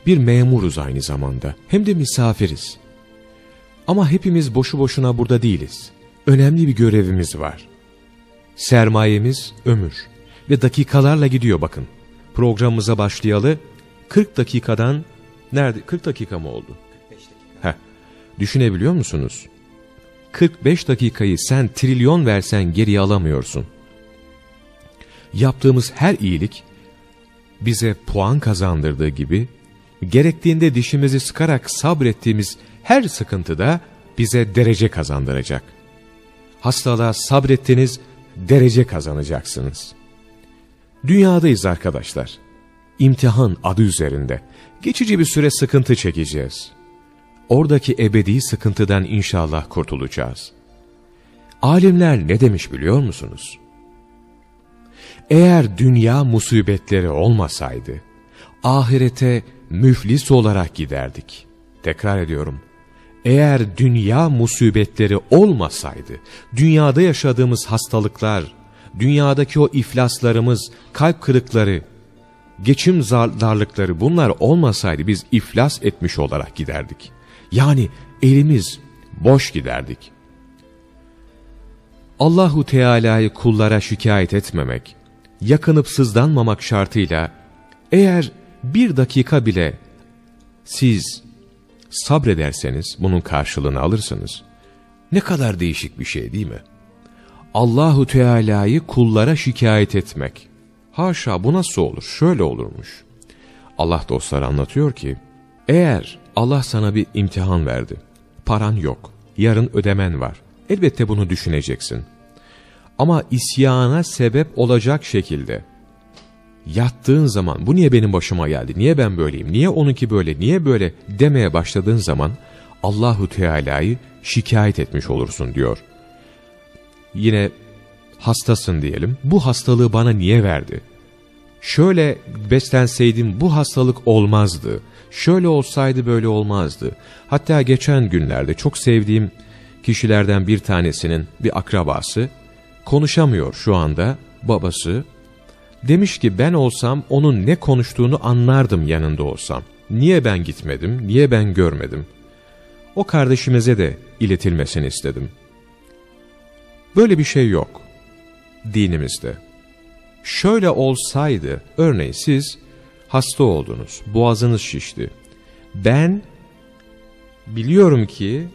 Bir memuruz aynı zamanda, hem de misafiriz. Ama hepimiz boşu boşuna burada değiliz. Önemli bir görevimiz var. Sermayemiz ömür ve dakikalarla gidiyor bakın. Programımıza başlayalı 40 dakikadan nerede 40 dakika mı oldu? 45 dakika. Heh. Düşünebiliyor musunuz? 45 dakikayı sen trilyon versen geriye alamıyorsun. Yaptığımız her iyilik bize puan kazandırdığı gibi gerektiğinde dişimizi sıkarak sabrettiğimiz her sıkıntıda bize derece kazandıracak. Hastalığa sabrettiniz, derece kazanacaksınız. Dünyadayız arkadaşlar. İmtihan adı üzerinde. Geçici bir süre sıkıntı çekeceğiz. Oradaki ebedi sıkıntıdan inşallah kurtulacağız. Alimler ne demiş biliyor musunuz? Eğer dünya musibetleri olmasaydı, ahirete müflis olarak giderdik. Tekrar ediyorum. Eğer dünya musibetleri olmasaydı, dünyada yaşadığımız hastalıklar, dünyadaki o iflaslarımız, kalp kırıkları, geçim darlıkları bunlar olmasaydı biz iflas etmiş olarak giderdik. Yani elimiz boş giderdik. Allahu Teala'yı kullara şikayet etmemek, yakınıp sızlanmamak şartıyla eğer bir dakika bile siz sabrederseniz bunun karşılığını alırsınız. Ne kadar değişik bir şey değil mi? Allahu Teala'yı kullara şikayet etmek. Haşa bu nasıl olur? Şöyle olurmuş. Allah dostları anlatıyor ki, eğer Allah sana bir imtihan verdi, paran yok, yarın ödemen var, elbette bunu düşüneceksin. Ama isyana sebep olacak şekilde, yattığın zaman bu niye benim başıma geldi, niye ben böyleyim, niye onunki böyle, niye böyle? demeye başladığın zaman Allahu Teala'yı şikayet etmiş olursun diyor. Yine hastasın diyelim, bu hastalığı bana niye verdi? Şöyle beslenseydim bu hastalık olmazdı, şöyle olsaydı böyle olmazdı. Hatta geçen günlerde çok sevdiğim kişilerden bir tanesinin bir akrabası, konuşamıyor şu anda babası, Demiş ki ben olsam onun ne konuştuğunu anlardım yanında olsam. Niye ben gitmedim, niye ben görmedim? O kardeşimize de iletilmesini istedim. Böyle bir şey yok dinimizde. Şöyle olsaydı, örneğin siz hasta oldunuz, boğazınız şişti. Ben biliyorum ki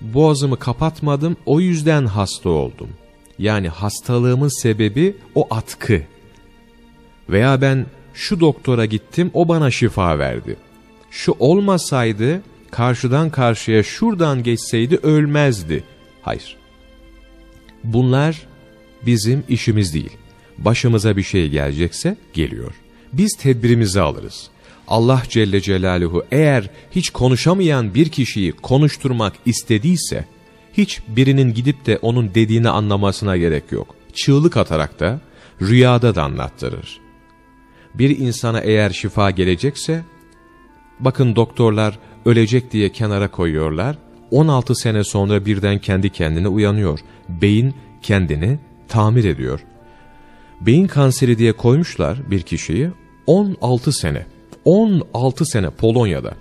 boğazımı kapatmadım, o yüzden hasta oldum. Yani hastalığımın sebebi o atkı, veya ben şu doktora gittim o bana şifa verdi. Şu olmasaydı karşıdan karşıya şuradan geçseydi ölmezdi. Hayır. Bunlar bizim işimiz değil. Başımıza bir şey gelecekse geliyor. Biz tedbirimizi alırız. Allah Celle Celaluhu eğer hiç konuşamayan bir kişiyi konuşturmak istediyse, hiç birinin gidip de onun dediğini anlamasına gerek yok. Çığlık atarak da, rüyada da anlattırır bir insana eğer şifa gelecekse, bakın doktorlar ölecek diye kenara koyuyorlar, 16 sene sonra birden kendi kendine uyanıyor. Beyin kendini tamir ediyor. Beyin kanseri diye koymuşlar bir kişiyi, 16 sene, 16 sene Polonya'da.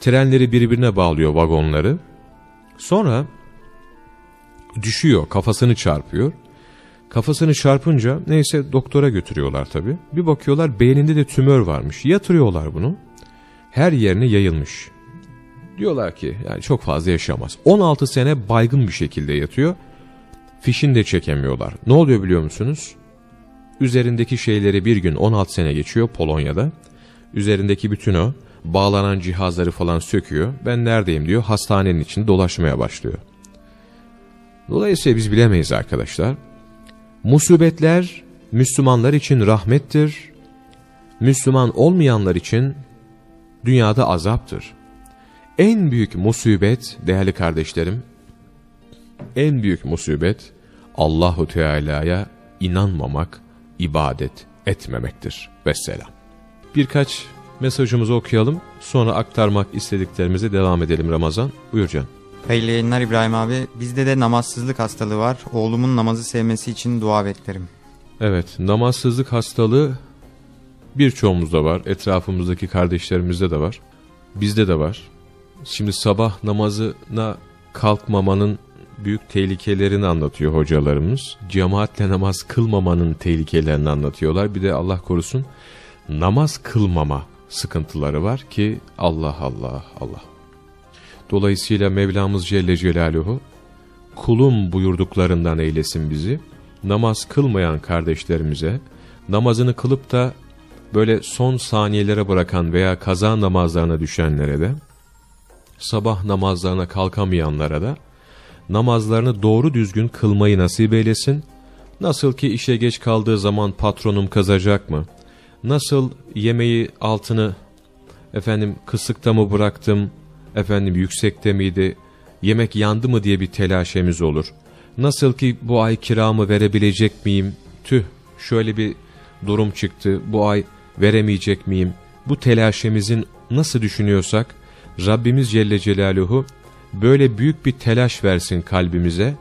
Trenleri birbirine bağlıyor vagonları. Sonra düşüyor, kafasını çarpıyor. Kafasını çarpınca neyse doktora götürüyorlar tabi. Bir bakıyorlar beyninde de tümör varmış. Yatırıyorlar bunu. Her yerine yayılmış. Diyorlar ki yani çok fazla yaşamaz. 16 sene baygın bir şekilde yatıyor. Fişini de çekemiyorlar. Ne oluyor biliyor musunuz? Üzerindeki şeyleri bir gün 16 sene geçiyor Polonya'da. Üzerindeki bütün o bağlanan cihazları falan söküyor. Ben neredeyim diyor hastanenin içinde dolaşmaya başlıyor. Dolayısıyla biz bilemeyiz arkadaşlar. Musibetler Müslümanlar için rahmettir, Müslüman olmayanlar için dünyada azaptır. En büyük musibet değerli kardeşlerim, en büyük musibet Allahu Teala'ya inanmamak, ibadet etmemektir. Vesselam. Birkaç mesajımızı okuyalım. Sonra aktarmak istediklerimize devam edelim Ramazan. Buyur can. Hayırlı yayınlar İbrahim abi. Bizde de namazsızlık hastalığı var. Oğlumun namazı sevmesi için dua beklerim. Evet, namazsızlık hastalığı birçoğumuzda var. Etrafımızdaki kardeşlerimizde de var. Bizde de var. Şimdi sabah namazına kalkmamanın büyük tehlikelerini anlatıyor hocalarımız. Cemaatle namaz kılmamanın tehlikelerini anlatıyorlar. Bir de Allah korusun namaz kılmama sıkıntıları var ki Allah Allah Allah. Dolayısıyla Mevlamız Celle Celaluhu kulum buyurduklarından eylesin bizi. Namaz kılmayan kardeşlerimize namazını kılıp da böyle son saniyelere bırakan veya kaza namazlarına düşenlere de sabah namazlarına kalkamayanlara da namazlarını doğru düzgün kılmayı nasip eylesin. Nasıl ki işe geç kaldığı zaman patronum kızacak mı? Nasıl yemeği altını efendim kısıkta mı bıraktım, efendim yüksekte miydi, yemek yandı mı diye bir telaşemiz olur. Nasıl ki bu ay kiramı verebilecek miyim, tüh şöyle bir durum çıktı, bu ay veremeyecek miyim, bu telaşemizin nasıl düşünüyorsak, Rabbimiz Celle Celaluhu böyle büyük bir telaş versin kalbimize,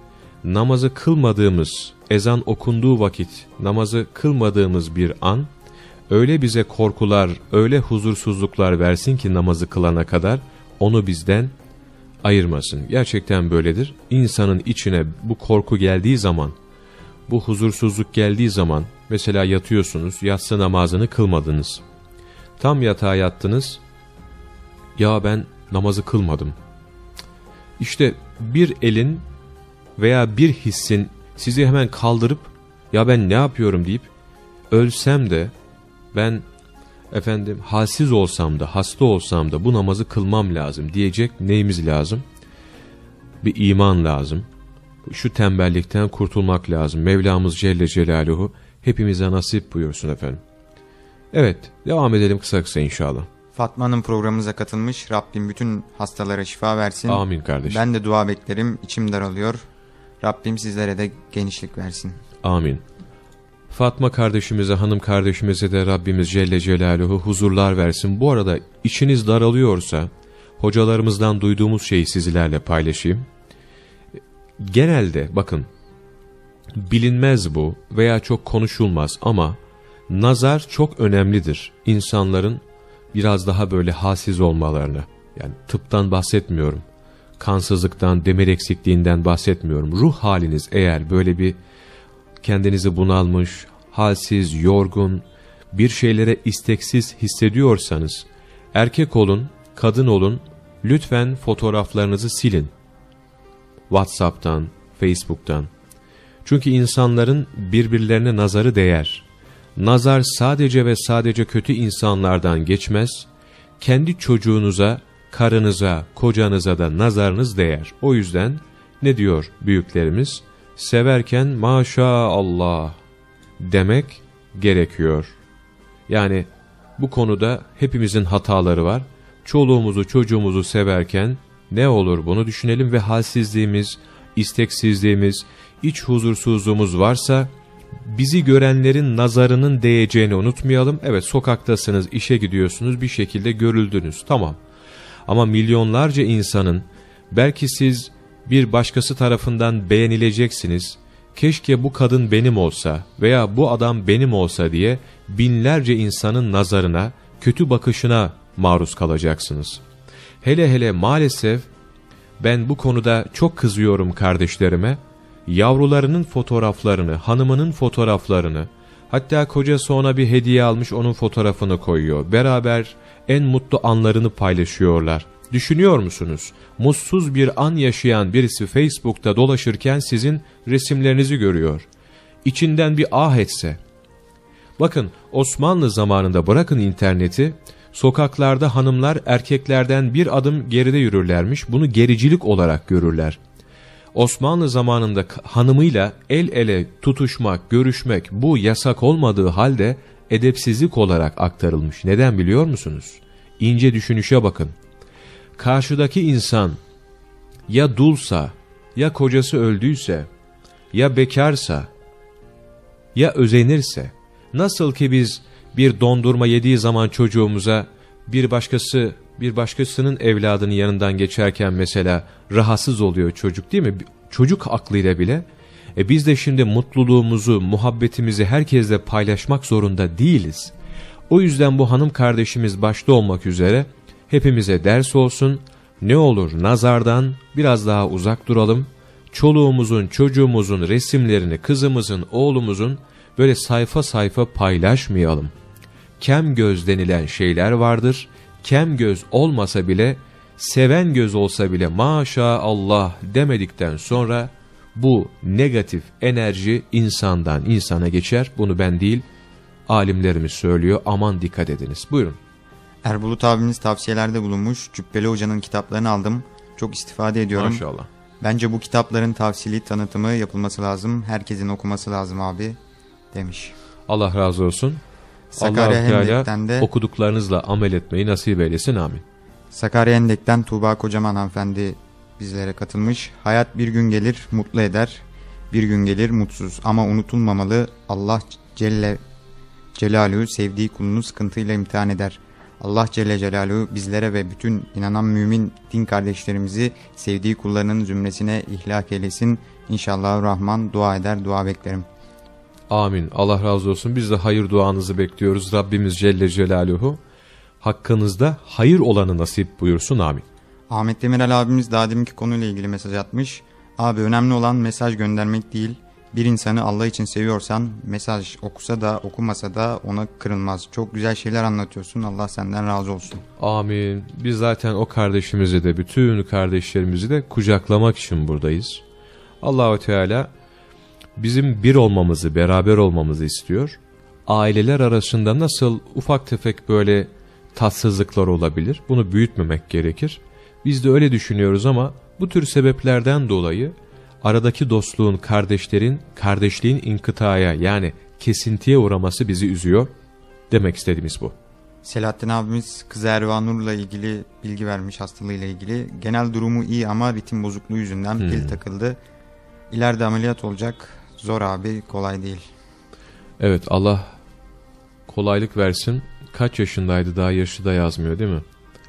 namazı kılmadığımız, ezan okunduğu vakit namazı kılmadığımız bir an, öyle bize korkular, öyle huzursuzluklar versin ki namazı kılana kadar, onu bizden ayırmasın. Gerçekten böyledir. İnsanın içine bu korku geldiği zaman, bu huzursuzluk geldiği zaman, mesela yatıyorsunuz, yatsı namazını kılmadınız. Tam yatağa yattınız, ya ben namazı kılmadım. İşte bir elin veya bir hissin sizi hemen kaldırıp ya ben ne yapıyorum deyip ölsem de ben efendim halsiz olsam da hasta olsam da bu namazı kılmam lazım diyecek neyimiz lazım? Bir iman lazım. Şu tembellikten kurtulmak lazım. Mevlamız Celle Celaluhu hepimize nasip buyursun efendim. Evet devam edelim kısa kısa inşallah. Fatma'nın programımıza katılmış. Rabbim bütün hastalara şifa versin. Amin kardeşim. Ben de dua beklerim. İçim daralıyor. Rabbim sizlere de genişlik versin. Amin. Fatma kardeşimize, hanım kardeşimize de Rabbimiz Celle Celaluhu huzurlar versin. Bu arada içiniz daralıyorsa, hocalarımızdan duyduğumuz şeyi sizlerle paylaşayım. Genelde bakın, bilinmez bu veya çok konuşulmaz ama nazar çok önemlidir. İnsanların biraz daha böyle halsiz olmalarını, yani tıptan bahsetmiyorum, kansızlıktan, demir eksikliğinden bahsetmiyorum. Ruh haliniz eğer böyle bir kendinizi bunalmış, halsiz, yorgun, bir şeylere isteksiz hissediyorsanız, erkek olun, kadın olun, lütfen fotoğraflarınızı silin. Whatsapp'tan, Facebook'tan. Çünkü insanların birbirlerine nazarı değer. Nazar sadece ve sadece kötü insanlardan geçmez, kendi çocuğunuza, karınıza, kocanıza da nazarınız değer. O yüzden ne diyor büyüklerimiz? Severken maşallah demek gerekiyor. Yani bu konuda hepimizin hataları var. Çoluğumuzu çocuğumuzu severken ne olur bunu düşünelim ve halsizliğimiz, isteksizliğimiz, iç huzursuzluğumuz varsa bizi görenlerin nazarının değeceğini unutmayalım. Evet sokaktasınız, işe gidiyorsunuz, bir şekilde görüldünüz. Tamam. Ama milyonlarca insanın belki siz bir başkası tarafından beğenileceksiniz. Keşke bu kadın benim olsa veya bu adam benim olsa diye binlerce insanın nazarına, kötü bakışına maruz kalacaksınız. Hele hele maalesef ben bu konuda çok kızıyorum kardeşlerime. Yavrularının fotoğraflarını, hanımının fotoğraflarını, hatta kocası ona bir hediye almış onun fotoğrafını koyuyor. Beraber en mutlu anlarını paylaşıyorlar. Düşünüyor musunuz? Mutsuz bir an yaşayan birisi Facebook'ta dolaşırken sizin resimlerinizi görüyor. İçinden bir ah etse. Bakın Osmanlı zamanında bırakın interneti, sokaklarda hanımlar erkeklerden bir adım geride yürürlermiş. Bunu gericilik olarak görürler. Osmanlı zamanında hanımıyla el ele tutuşmak, görüşmek bu yasak olmadığı halde edepsizlik olarak aktarılmış. Neden biliyor musunuz? İnce düşünüşe bakın. Karşıdaki insan ya dulsa, ya kocası öldüyse, ya bekarsa, ya özenirse, nasıl ki biz bir dondurma yediği zaman çocuğumuza bir başkası bir başkasının evladının yanından geçerken mesela rahatsız oluyor çocuk değil mi? Çocuk aklıyla bile. E biz de şimdi mutluluğumuzu, muhabbetimizi herkesle paylaşmak zorunda değiliz. O yüzden bu hanım kardeşimiz başta olmak üzere hepimize ders olsun. Ne olur nazardan biraz daha uzak duralım. Çoluğumuzun, çocuğumuzun resimlerini, kızımızın, oğlumuzun böyle sayfa sayfa paylaşmayalım. Kem göz denilen şeyler vardır. Kem göz olmasa bile, seven göz olsa bile maşallah demedikten sonra bu negatif enerji insandan insana geçer. Bunu ben değil, alimlerimiz söylüyor. Aman dikkat ediniz. Buyurun. Erbulut abimiz tavsiyelerde bulunmuş. Cübbeli Hoca'nın kitaplarını aldım. Çok istifade ediyorum. Maşallah. Bence bu kitapların tavsili tanıtımı yapılması lazım. Herkesin okuması lazım abi demiş. Allah razı olsun. Sakarya Hendek'ten de okuduklarınızla amel etmeyi nasip eylesin amin. Sakarya Hendek'ten Tuğba Kocaman hanımefendi bizlere katılmış. Hayat bir gün gelir mutlu eder, bir gün gelir mutsuz ama unutulmamalı Allah Celle Celaluhu sevdiği kulunu sıkıntıyla imtihan eder. Allah Celle Celaluhu bizlere ve bütün inanan mümin din kardeşlerimizi sevdiği kullarının zümresine ihlak eylesin. İnşallah Rahman dua eder, dua beklerim. Amin. Allah razı olsun. Biz de hayır duanızı bekliyoruz. Rabbimiz Celle Celaluhu hakkınızda hayır olanı nasip buyursun. Amin. Ahmet Demirel abimiz daha deminki konuyla ilgili mesaj atmış. Abi önemli olan mesaj göndermek değil. Bir insanı Allah için seviyorsan mesaj okusa da okumasa da ona kırılmaz. Çok güzel şeyler anlatıyorsun. Allah senden razı olsun. Amin. Biz zaten o kardeşimizi de bütün kardeşlerimizi de kucaklamak için buradayız. Allahu Teala bizim bir olmamızı, beraber olmamızı istiyor. Aileler arasında nasıl ufak tefek böyle tatsızlıklar olabilir? Bunu büyütmemek gerekir. Biz de öyle düşünüyoruz ama bu tür sebeplerden dolayı aradaki dostluğun, kardeşlerin, kardeşliğin inkıtaya yani kesintiye uğraması bizi üzüyor. Demek istediğimiz bu. Selahattin abimiz kızı Ervanur'la ilgili bilgi vermiş hastalığıyla ilgili. Genel durumu iyi ama ritim bozukluğu yüzünden Hmm. pil takıldı. İleride ameliyat olacak. Zor abi kolay değil. Evet Allah kolaylık versin. Kaç yaşındaydı daha yaşı da yazmıyor değil mi?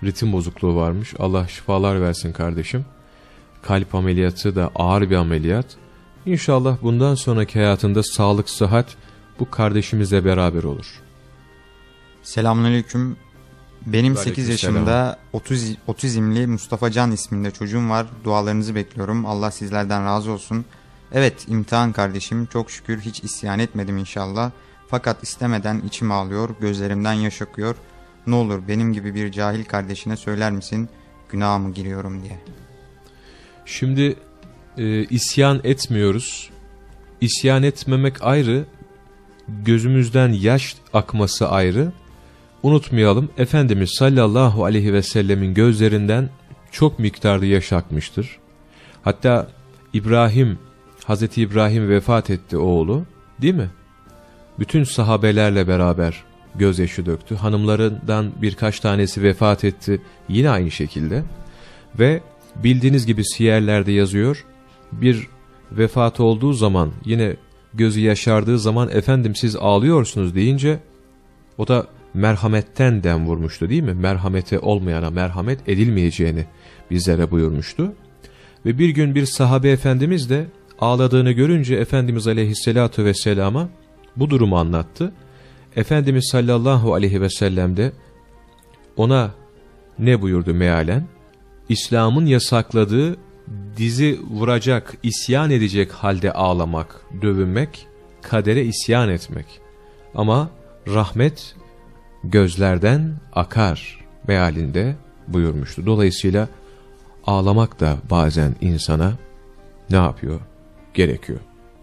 Ritim bozukluğu varmış. Allah şifalar versin kardeşim. Kalp ameliyatı da ağır bir ameliyat. İnşallah bundan sonraki hayatında sağlık, sıhhat bu kardeşimizle beraber olur. Selamünaleyküm. Benim Aleyküm 8 selam. yaşında otuz, otizmli Mustafa Can isminde çocuğum var. Dualarınızı bekliyorum. Allah sizlerden razı olsun. Evet imtihan kardeşim çok şükür hiç isyan etmedim inşallah. Fakat istemeden içim ağlıyor, gözlerimden yaş akıyor. Ne olur benim gibi bir cahil kardeşine söyler misin günaha mı giriyorum diye. Şimdi e, isyan etmiyoruz. İsyan etmemek ayrı, gözümüzden yaş akması ayrı. Unutmayalım Efendimiz sallallahu aleyhi ve sellemin gözlerinden çok miktarda yaş akmıştır. Hatta İbrahim, Hazreti İbrahim vefat etti oğlu değil mi? Bütün sahabelerle beraber gözyaşı döktü. Hanımlarından birkaç tanesi vefat etti yine aynı şekilde. Ve bildiğiniz gibi siyerlerde yazıyor. Bir vefat olduğu zaman yine gözü yaşardığı zaman efendim siz ağlıyorsunuz deyince o da merhametten dem vurmuştu değil mi? Merhamete olmayana merhamet edilmeyeceğini bizlere buyurmuştu. Ve bir gün bir sahabe efendimiz de ağladığını görünce Efendimiz aleyhissalatu vesselama bu durumu anlattı. Efendimiz sallallahu aleyhi ve sellem de ona ne buyurdu mealen? İslam'ın yasakladığı dizi vuracak, isyan edecek halde ağlamak, dövünmek, kadere isyan etmek. Ama rahmet gözlerden akar mealinde buyurmuştu. Dolayısıyla ağlamak da bazen insana ne yapıyor? Gerekiyor.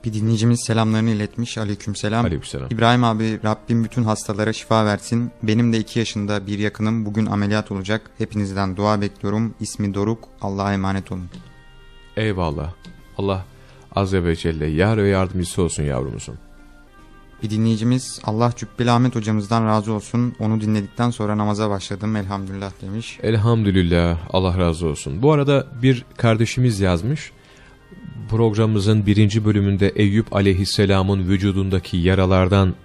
Bir dinleyicimiz selamlarını iletmiş. Aleykümselam. Aleykümselam. İbrahim abi Rabbim bütün hastalara şifa versin. Benim de 2 yaşında bir yakınım bugün ameliyat olacak. Hepinizden dua bekliyorum. İsmi Doruk. Allah'a emanet olun. Eyvallah. Allah Azze ve Celle yar ve yardımcısı olsun yavrumuzun. Bir dinleyicimiz Allah Cübbeli Ahmet hocamızdan razı olsun. Onu dinledikten sonra namaza başladım elhamdülillah demiş. Elhamdülillah Allah razı olsun. Bu arada bir kardeşimiz yazmış. Programımızın birinci bölümünde Eyüp aleyhisselamın vücudundaki yaralardan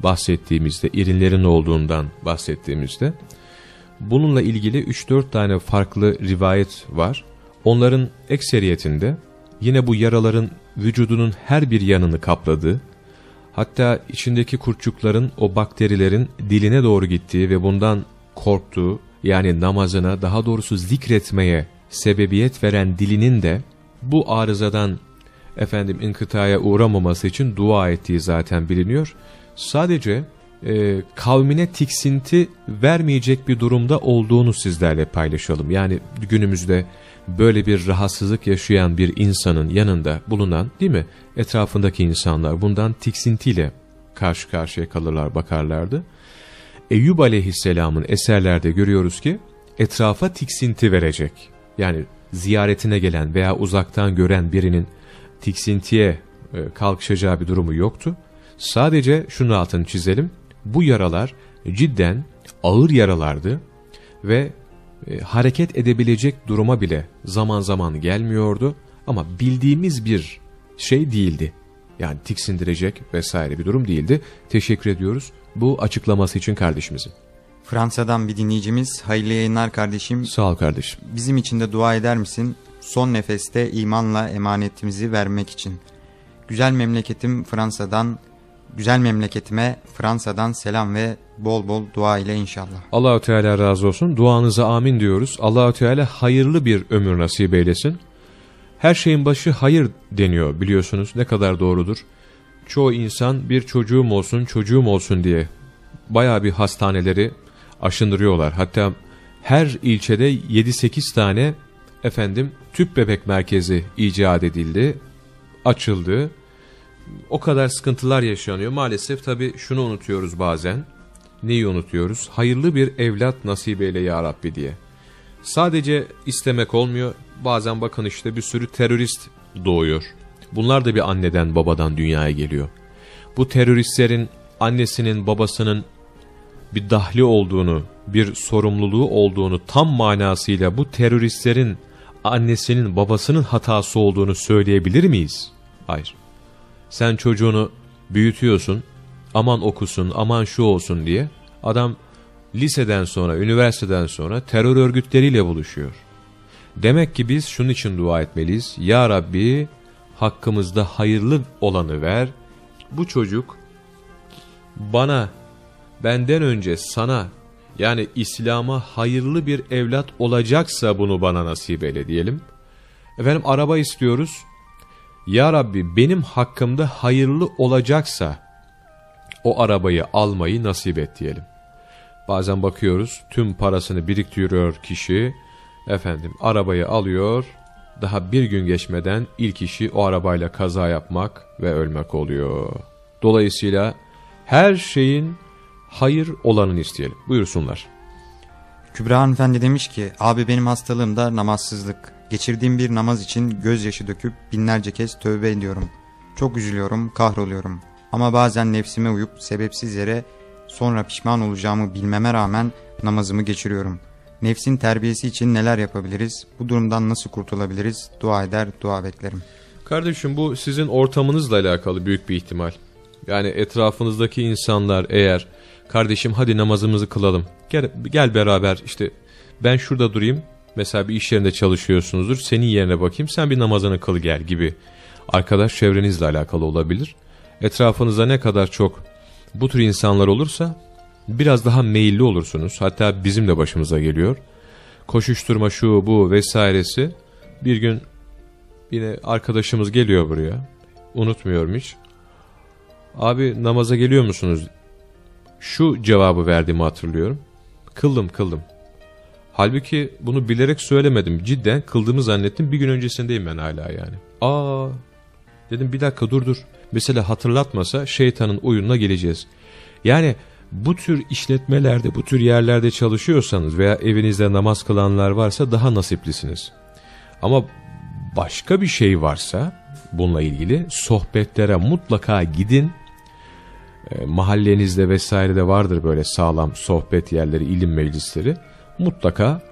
bahsettiğimizde, irinlerin olduğundan bahsettiğimizde bununla ilgili 3-4 tane farklı rivayet var. Onların ekseriyetinde yine bu yaraların vücudunun her bir yanını kapladığı, hatta içindeki kurtçukların o bakterilerin diline doğru gittiği ve bundan korktuğu, yani namazına daha doğrusu zikretmeye sebebiyet veren dilinin de bu arızadan efendim inkıtaya uğramaması için dua ettiği zaten biliniyor. Sadece e, kavmine tiksinti vermeyecek bir durumda olduğunu sizlerle paylaşalım. Yani günümüzde böyle bir rahatsızlık yaşayan bir insanın yanında bulunan değil mi etrafındaki insanlar bundan tiksintiyle karşı karşıya kalırlar bakarlardı. Eyüp aleyhisselamın eserlerde görüyoruz ki etrafa tiksinti verecek. Yani ziyaretine gelen veya uzaktan gören birinin tiksintiye e, kalkışacağı bir durumu yoktu. Sadece şunu altını çizelim. Bu yaralar cidden ağır yaralardı ve e, hareket edebilecek duruma bile zaman zaman gelmiyordu. Ama bildiğimiz bir şey değildi. Yani tiksindirecek vesaire bir durum değildi. Teşekkür ediyoruz bu açıklaması için kardeşimizin. Fransa'dan bir dinleyicimiz, hayırlı yayınlar kardeşim. Sağ ol kardeşim. Bizim için de dua eder misin? Son nefeste imanla emanetimizi vermek için. Güzel memleketim Fransa'dan, güzel memleketime Fransa'dan selam ve bol bol dua ile inşallah. Allahu Teala razı olsun. Duanıza amin diyoruz. Allahu Teala hayırlı bir ömür nasip eylesin. Her şeyin başı hayır deniyor biliyorsunuz. Ne kadar doğrudur. Çoğu insan bir çocuğum olsun, çocuğum olsun diye bayağı bir hastaneleri aşındırıyorlar. Hatta her ilçede 7-8 tane efendim tüp bebek merkezi icat edildi, açıldı. O kadar sıkıntılar yaşanıyor. Maalesef tabii şunu unutuyoruz bazen. Neyi unutuyoruz? Hayırlı bir evlat nasip eyle ya Rabbi diye. Sadece istemek olmuyor. Bazen bakın işte bir sürü terörist doğuyor. Bunlar da bir anneden babadan dünyaya geliyor. Bu teröristlerin annesinin babasının bir dahli olduğunu, bir sorumluluğu olduğunu tam manasıyla bu teröristlerin annesinin babasının hatası olduğunu söyleyebilir miyiz? Hayır. Sen çocuğunu büyütüyorsun, aman okusun, aman şu olsun diye. Adam liseden sonra, üniversiteden sonra terör örgütleriyle buluşuyor. Demek ki biz şunun için dua etmeliyiz. Ya Rabbi hakkımızda hayırlı olanı ver. Bu çocuk bana benden önce sana yani İslam'a hayırlı bir evlat olacaksa bunu bana nasip eyle diyelim. Efendim araba istiyoruz. Ya Rabbi benim hakkımda hayırlı olacaksa o arabayı almayı nasip et diyelim. Bazen bakıyoruz tüm parasını biriktiriyor kişi. Efendim arabayı alıyor. Daha bir gün geçmeden ilk işi o arabayla kaza yapmak ve ölmek oluyor. Dolayısıyla her şeyin hayır olanını isteyelim. Buyursunlar. Kübra hanımefendi demiş ki abi benim hastalığımda namazsızlık. Geçirdiğim bir namaz için gözyaşı döküp binlerce kez tövbe ediyorum. Çok üzülüyorum, kahroluyorum. Ama bazen nefsime uyup sebepsiz yere sonra pişman olacağımı bilmeme rağmen namazımı geçiriyorum. Nefsin terbiyesi için neler yapabiliriz? Bu durumdan nasıl kurtulabiliriz? Dua eder, dua beklerim. Kardeşim bu sizin ortamınızla alakalı büyük bir ihtimal. Yani etrafınızdaki insanlar eğer kardeşim hadi namazımızı kılalım. Gel, gel beraber işte ben şurada durayım. Mesela bir iş yerinde çalışıyorsunuzdur. Senin yerine bakayım sen bir namazını kıl gel gibi. Arkadaş çevrenizle alakalı olabilir. Etrafınızda ne kadar çok bu tür insanlar olursa biraz daha meyilli olursunuz. Hatta bizim de başımıza geliyor. Koşuşturma şu bu vesairesi. Bir gün yine arkadaşımız geliyor buraya. Unutmuyorum hiç. Abi namaza geliyor musunuz? Şu cevabı verdiğimi hatırlıyorum. Kıldım kıldım. Halbuki bunu bilerek söylemedim. Cidden kıldığımı zannettim. Bir gün öncesindeyim ben hala yani. Aa dedim bir dakika dur dur. Mesela hatırlatmasa şeytanın oyununa geleceğiz. Yani bu tür işletmelerde, bu tür yerlerde çalışıyorsanız veya evinizde namaz kılanlar varsa daha nasiplisiniz. Ama başka bir şey varsa bununla ilgili sohbetlere mutlaka gidin. E, mahallenizde vesairede vardır böyle sağlam sohbet yerleri, ilim meclisleri. Mutlaka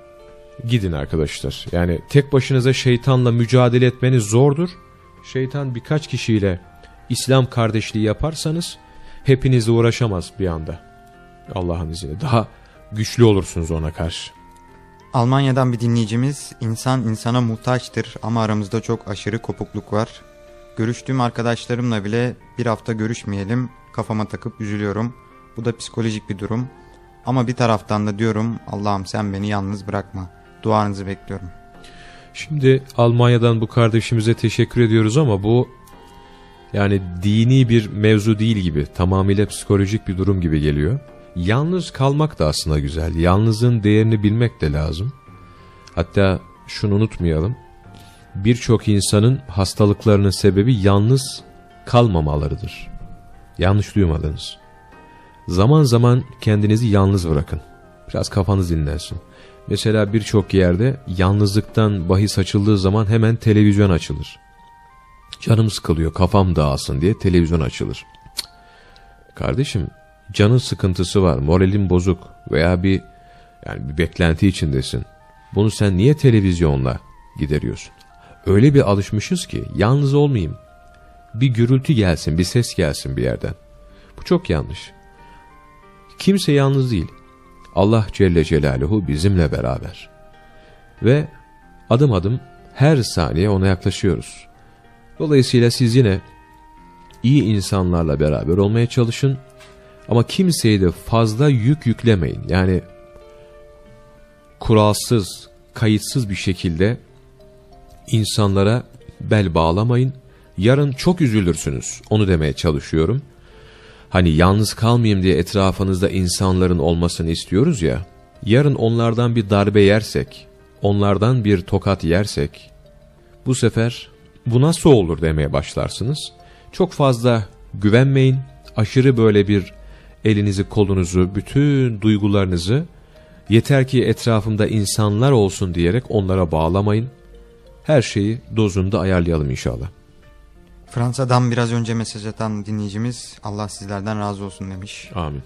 gidin arkadaşlar. Yani tek başınıza şeytanla mücadele etmeniz zordur. Şeytan birkaç kişiyle İslam kardeşliği yaparsanız hepinizle uğraşamaz bir anda. Allah'ın izniyle. Daha güçlü olursunuz ona karşı. Almanya'dan bir dinleyicimiz insan insana muhtaçtır ama aramızda çok aşırı kopukluk var. Görüştüğüm arkadaşlarımla bile bir hafta görüşmeyelim kafama takıp üzülüyorum. Bu da psikolojik bir durum. Ama bir taraftan da diyorum Allah'ım sen beni yalnız bırakma. Duanızı bekliyorum. Şimdi Almanya'dan bu kardeşimize teşekkür ediyoruz ama bu yani dini bir mevzu değil gibi tamamıyla psikolojik bir durum gibi geliyor. Yalnız kalmak da aslında güzel. Yalnızın değerini bilmek de lazım. Hatta şunu unutmayalım. Birçok insanın hastalıklarının sebebi yalnız kalmamalarıdır. Yanlış duymadınız. Zaman zaman kendinizi yalnız bırakın. Biraz kafanız dinlensin. Mesela birçok yerde yalnızlıktan bahis açıldığı zaman hemen televizyon açılır. Canım sıkılıyor, kafam dağılsın diye televizyon açılır. Kardeşim, canın sıkıntısı var, moralin bozuk veya bir yani bir beklenti içindesin. Bunu sen niye televizyonla gideriyorsun? Öyle bir alışmışız ki yalnız olmayayım. Bir gürültü gelsin, bir ses gelsin bir yerden. Bu çok yanlış. Kimse yalnız değil. Allah Celle Celaluhu bizimle beraber. Ve adım adım her saniye ona yaklaşıyoruz. Dolayısıyla siz yine iyi insanlarla beraber olmaya çalışın. Ama kimseye de fazla yük yüklemeyin. Yani kuralsız, kayıtsız bir şekilde insanlara bel bağlamayın. Yarın çok üzülürsünüz. Onu demeye çalışıyorum. Hani yalnız kalmayayım diye etrafınızda insanların olmasını istiyoruz ya. Yarın onlardan bir darbe yersek, onlardan bir tokat yersek, bu sefer bu nasıl olur demeye başlarsınız. Çok fazla güvenmeyin, aşırı böyle bir elinizi kolunuzu, bütün duygularınızı yeter ki etrafımda insanlar olsun diyerek onlara bağlamayın. Her şeyi dozunda ayarlayalım inşallah. Fransa'dan biraz önce mesaj atan dinleyicimiz Allah sizlerden razı olsun demiş. Amin.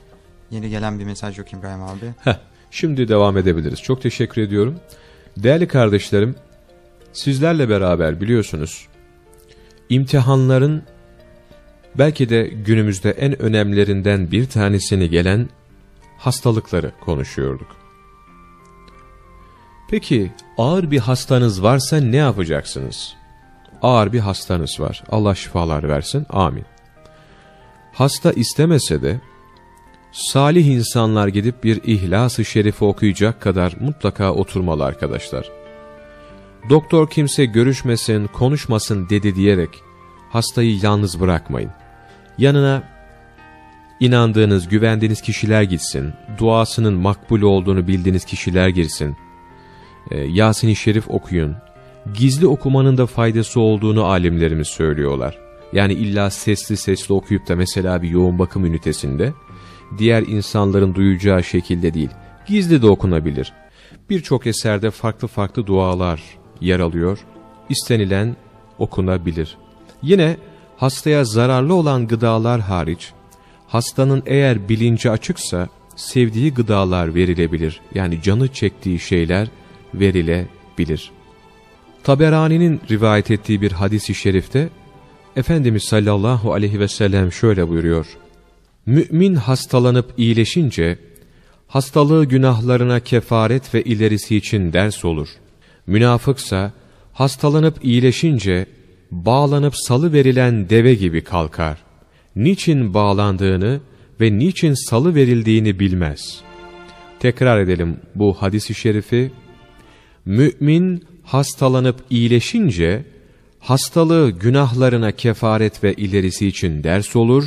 Yeni gelen bir mesaj yok İbrahim abi. Heh, şimdi devam edebiliriz. Çok teşekkür ediyorum. Değerli kardeşlerim, sizlerle beraber biliyorsunuz, imtihanların belki de günümüzde en önemlilerinden bir tanesini gelen hastalıkları konuşuyorduk. Peki ağır bir hastanız varsa ne yapacaksınız? Ağır bir hastanız var. Allah şifalar versin. Amin. Hasta istemese de salih insanlar gidip bir İhlas-ı Şerif'i okuyacak kadar mutlaka oturmalı arkadaşlar. Doktor kimse görüşmesin, konuşmasın dedi diyerek hastayı yalnız bırakmayın. Yanına inandığınız, güvendiğiniz kişiler gitsin, duasının makbul olduğunu bildiğiniz kişiler girsin. Ee, Yasin-i Şerif okuyun. Gizli okumanın da faydası olduğunu alimlerimiz söylüyorlar. Yani illa sesli sesli okuyup da mesela bir yoğun bakım ünitesinde diğer insanların duyacağı şekilde değil, gizli de okunabilir. Birçok eserde farklı farklı dualar yer alıyor, istenilen okunabilir. Yine hastaya zararlı olan gıdalar hariç, hastanın eğer bilinci açıksa sevdiği gıdalar verilebilir. Yani canı çektiği şeyler verilebilir. Taberani'nin rivayet ettiği bir hadis-i şerifte, Efendimiz sallallahu aleyhi ve sellem şöyle buyuruyor. Mümin hastalanıp iyileşince, hastalığı günahlarına kefaret ve ilerisi için ders olur. Münafıksa, hastalanıp iyileşince, bağlanıp salı verilen deve gibi kalkar. Niçin bağlandığını ve niçin salı verildiğini bilmez. Tekrar edelim bu hadisi şerifi. Mümin hastalanıp iyileşince, hastalığı günahlarına kefaret ve ilerisi için ders olur,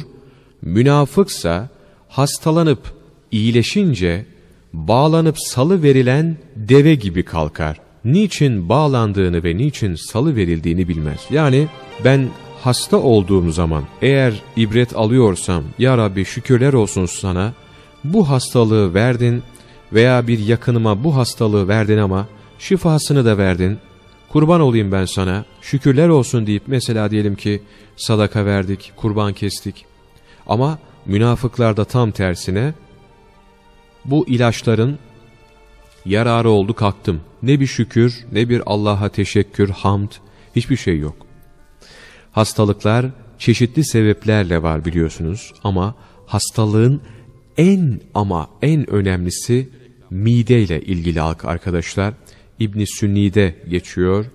münafıksa hastalanıp iyileşince, bağlanıp salı verilen deve gibi kalkar. Niçin bağlandığını ve niçin salı verildiğini bilmez. Yani ben hasta olduğum zaman eğer ibret alıyorsam, Ya Rabbi şükürler olsun sana, bu hastalığı verdin veya bir yakınıma bu hastalığı verdin ama şifasını da verdin, kurban olayım ben sana, şükürler olsun deyip mesela diyelim ki sadaka verdik, kurban kestik. Ama münafıklarda tam tersine bu ilaçların yararı oldu kalktım. Ne bir şükür, ne bir Allah'a teşekkür, hamd, hiçbir şey yok. Hastalıklar çeşitli sebeplerle var biliyorsunuz ama hastalığın en ama en önemlisi mide ile ilgili arkadaşlar. İbn Sünni'de geçiyor.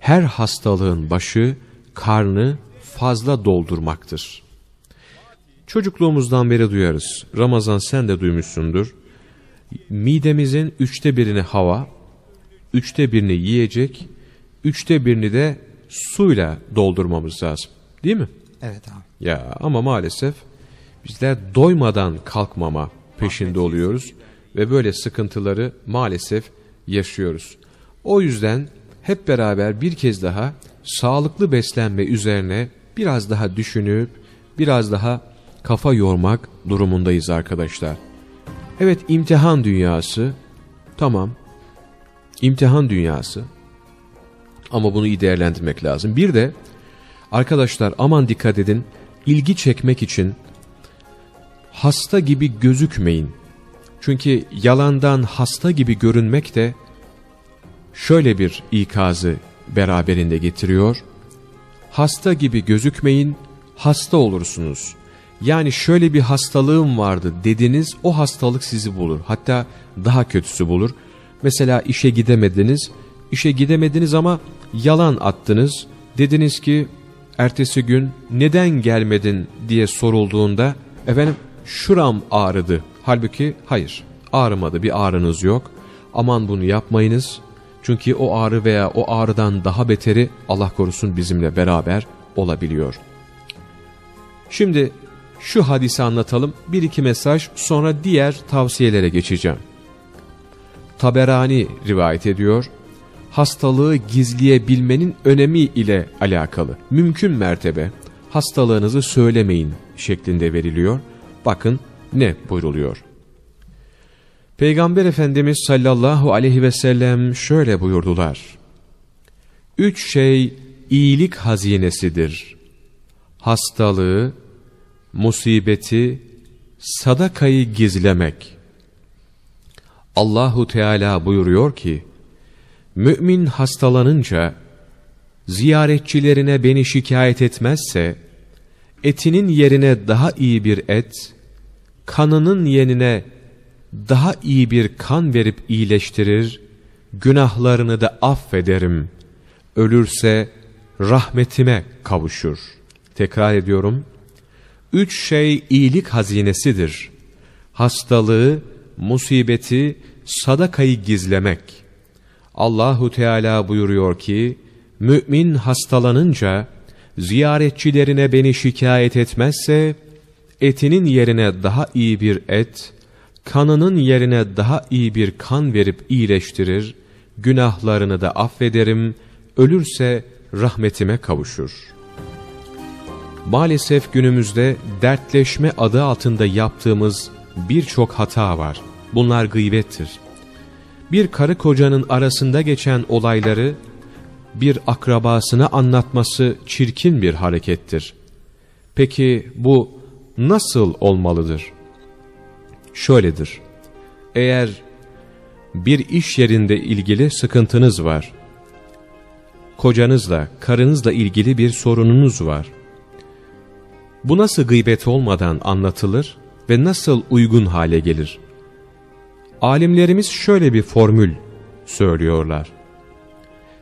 Her hastalığın başı karnı fazla doldurmaktır. Çocukluğumuzdan beri duyarız. Ramazan sen de duymuşsundur. Midemizin üçte birini hava, üçte birini yiyecek, üçte birini de suyla doldurmamız lazım. Değil mi? Evet abi. Ya ama maalesef bizler doymadan kalkmama peşinde oluyoruz ve böyle sıkıntıları maalesef yaşıyoruz. O yüzden hep beraber bir kez daha sağlıklı beslenme üzerine biraz daha düşünüp biraz daha kafa yormak durumundayız arkadaşlar. Evet imtihan dünyası tamam imtihan dünyası ama bunu iyi değerlendirmek lazım. Bir de arkadaşlar aman dikkat edin ilgi çekmek için hasta gibi gözükmeyin. Çünkü yalandan hasta gibi görünmek de şöyle bir ikazı beraberinde getiriyor. Hasta gibi gözükmeyin, hasta olursunuz. Yani şöyle bir hastalığım vardı dediniz, o hastalık sizi bulur. Hatta daha kötüsü bulur. Mesela işe gidemediniz, işe gidemediniz ama yalan attınız. Dediniz ki ertesi gün neden gelmedin diye sorulduğunda efendim şuram ağrıdı. Halbuki hayır ağrımadı bir ağrınız yok. Aman bunu yapmayınız. Çünkü o ağrı veya o ağrıdan daha beteri Allah korusun bizimle beraber olabiliyor. Şimdi şu hadisi anlatalım. Bir iki mesaj sonra diğer tavsiyelere geçeceğim. Taberani rivayet ediyor. Hastalığı gizleyebilmenin önemi ile alakalı. Mümkün mertebe hastalığınızı söylemeyin şeklinde veriliyor. Bakın ne buyruluyor. Peygamber Efendimiz sallallahu aleyhi ve sellem şöyle buyurdular. Üç şey iyilik hazinesidir. Hastalığı, musibeti, sadakayı gizlemek. Allahu Teala buyuruyor ki, Mümin hastalanınca, ziyaretçilerine beni şikayet etmezse, etinin yerine daha iyi bir et, kanının yerine daha iyi bir kan verip iyileştirir, günahlarını da affederim. Ölürse rahmetime kavuşur. Tekrar ediyorum. Üç şey iyilik hazinesidir. Hastalığı, musibeti, sadakayı gizlemek. Allahu Teala buyuruyor ki, mümin hastalanınca, ziyaretçilerine beni şikayet etmezse, etinin yerine daha iyi bir et, kanının yerine daha iyi bir kan verip iyileştirir, günahlarını da affederim, ölürse rahmetime kavuşur. Maalesef günümüzde dertleşme adı altında yaptığımız birçok hata var. Bunlar gıybettir. Bir karı kocanın arasında geçen olayları bir akrabasına anlatması çirkin bir harekettir. Peki bu nasıl olmalıdır? Şöyledir. Eğer bir iş yerinde ilgili sıkıntınız var, kocanızla, karınızla ilgili bir sorununuz var. Bu nasıl gıybet olmadan anlatılır ve nasıl uygun hale gelir? Alimlerimiz şöyle bir formül söylüyorlar.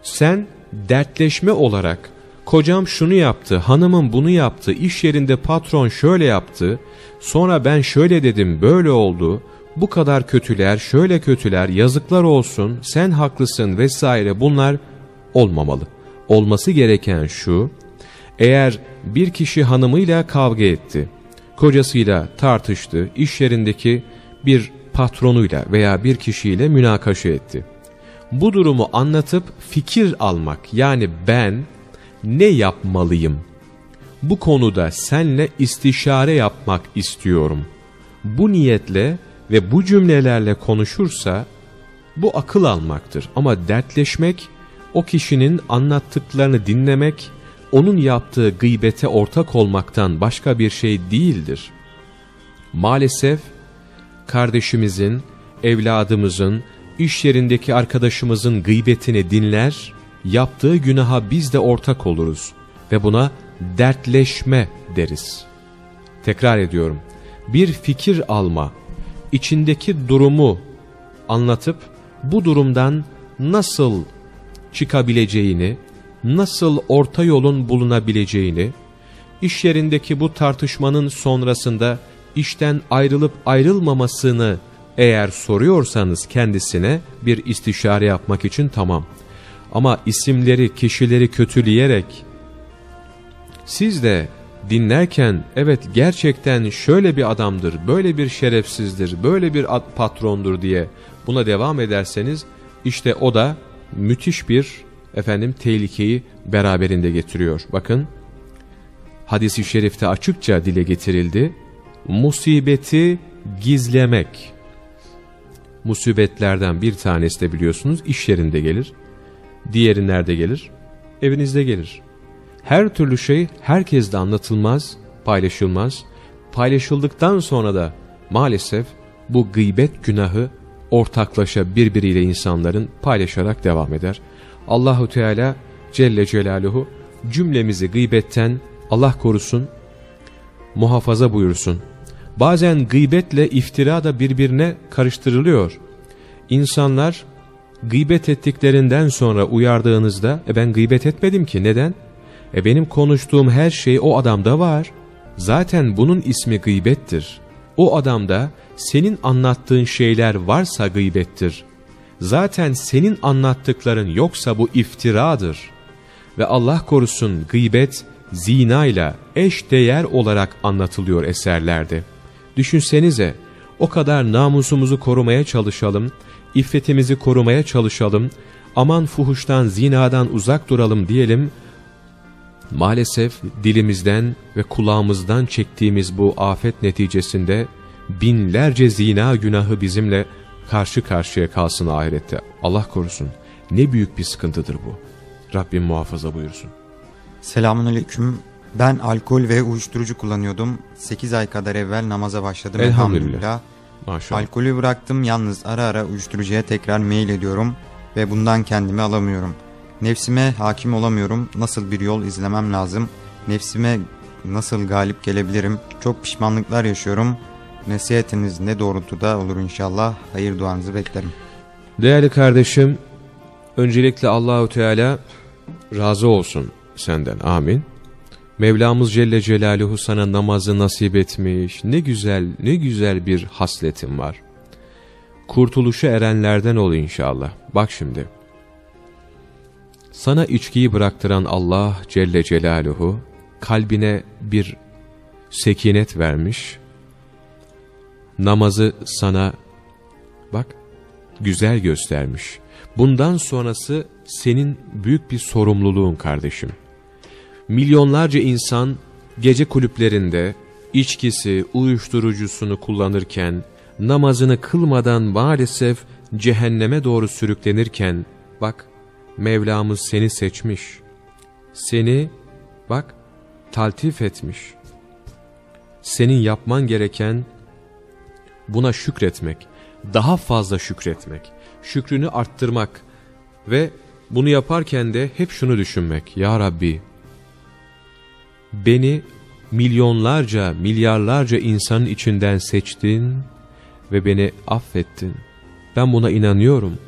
Sen dertleşme olarak kocam şunu yaptı, hanımım bunu yaptı, iş yerinde patron şöyle yaptı, sonra ben şöyle dedim, böyle oldu, bu kadar kötüler, şöyle kötüler, yazıklar olsun, sen haklısın vesaire bunlar olmamalı. Olması gereken şu, eğer bir kişi hanımıyla kavga etti, kocasıyla tartıştı, iş yerindeki bir patronuyla veya bir kişiyle münakaşa etti. Bu durumu anlatıp fikir almak yani ben ne yapmalıyım? Bu konuda senle istişare yapmak istiyorum. Bu niyetle ve bu cümlelerle konuşursa bu akıl almaktır. Ama dertleşmek o kişinin anlattıklarını dinlemek, onun yaptığı gıybete ortak olmaktan başka bir şey değildir. Maalesef kardeşimizin, evladımızın, iş yerindeki arkadaşımızın gıybetini dinler yaptığı günaha biz de ortak oluruz ve buna dertleşme deriz. Tekrar ediyorum, bir fikir alma, içindeki durumu anlatıp bu durumdan nasıl çıkabileceğini, nasıl orta yolun bulunabileceğini, iş yerindeki bu tartışmanın sonrasında işten ayrılıp ayrılmamasını eğer soruyorsanız kendisine bir istişare yapmak için tamam. Ama isimleri, kişileri kötüleyerek siz de dinlerken evet gerçekten şöyle bir adamdır, böyle bir şerefsizdir, böyle bir patrondur diye buna devam ederseniz işte o da müthiş bir efendim tehlikeyi beraberinde getiriyor. Bakın hadisi şerifte açıkça dile getirildi. Musibeti gizlemek. Musibetlerden bir tanesi de biliyorsunuz iş yerinde gelir. Diğeri nerede gelir? Evinizde gelir. Her türlü şey herkesde anlatılmaz, paylaşılmaz. Paylaşıldıktan sonra da maalesef bu gıybet günahı ortaklaşa birbiriyle insanların paylaşarak devam eder. Allahu Teala Celle Celaluhu cümlemizi gıybetten Allah korusun, muhafaza buyursun. Bazen gıybetle iftira da birbirine karıştırılıyor. İnsanlar gıybet ettiklerinden sonra uyardığınızda e ben gıybet etmedim ki neden? E benim konuştuğum her şey o adamda var. Zaten bunun ismi gıybettir. O adamda senin anlattığın şeyler varsa gıybettir. Zaten senin anlattıkların yoksa bu iftiradır. Ve Allah korusun gıybet zina ile eş değer olarak anlatılıyor eserlerde. Düşünsenize o kadar namusumuzu korumaya çalışalım, iffetimizi korumaya çalışalım, aman fuhuştan, zinadan uzak duralım diyelim, maalesef dilimizden ve kulağımızdan çektiğimiz bu afet neticesinde binlerce zina günahı bizimle karşı karşıya kalsın ahirette. Allah korusun. Ne büyük bir sıkıntıdır bu. Rabbim muhafaza buyursun. Selamun Aleyküm. Ben alkol ve uyuşturucu kullanıyordum. 8 ay kadar evvel namaza başladım. Elhamdülillah. Elhamdülillah. Maşallah. Alkolü bıraktım yalnız ara ara uyuşturucuya tekrar mail ediyorum ve bundan kendimi alamıyorum. Nefsime hakim olamıyorum. Nasıl bir yol izlemem lazım? Nefsime nasıl galip gelebilirim? Çok pişmanlıklar yaşıyorum. Nasihatiniz ne doğrultuda olur inşallah. Hayır duanızı beklerim. Değerli kardeşim, öncelikle Allahu Teala razı olsun senden. Amin. Mevlamız Celle Celaluhu sana namazı nasip etmiş. Ne güzel, ne güzel bir hasletin var. Kurtuluşa erenlerden ol inşallah. Bak şimdi. Sana içkiyi bıraktıran Allah Celle Celaluhu kalbine bir sekinet vermiş. Namazı sana bak güzel göstermiş. Bundan sonrası senin büyük bir sorumluluğun kardeşim. Milyonlarca insan gece kulüplerinde içkisi, uyuşturucusunu kullanırken, namazını kılmadan maalesef cehenneme doğru sürüklenirken, bak Mevlamız seni seçmiş. Seni bak taltif etmiş. Senin yapman gereken buna şükretmek, daha fazla şükretmek, şükrünü arttırmak ve bunu yaparken de hep şunu düşünmek. Ya Rabbi beni milyonlarca, milyarlarca insanın içinden seçtin ve beni affettin. Ben buna inanıyorum.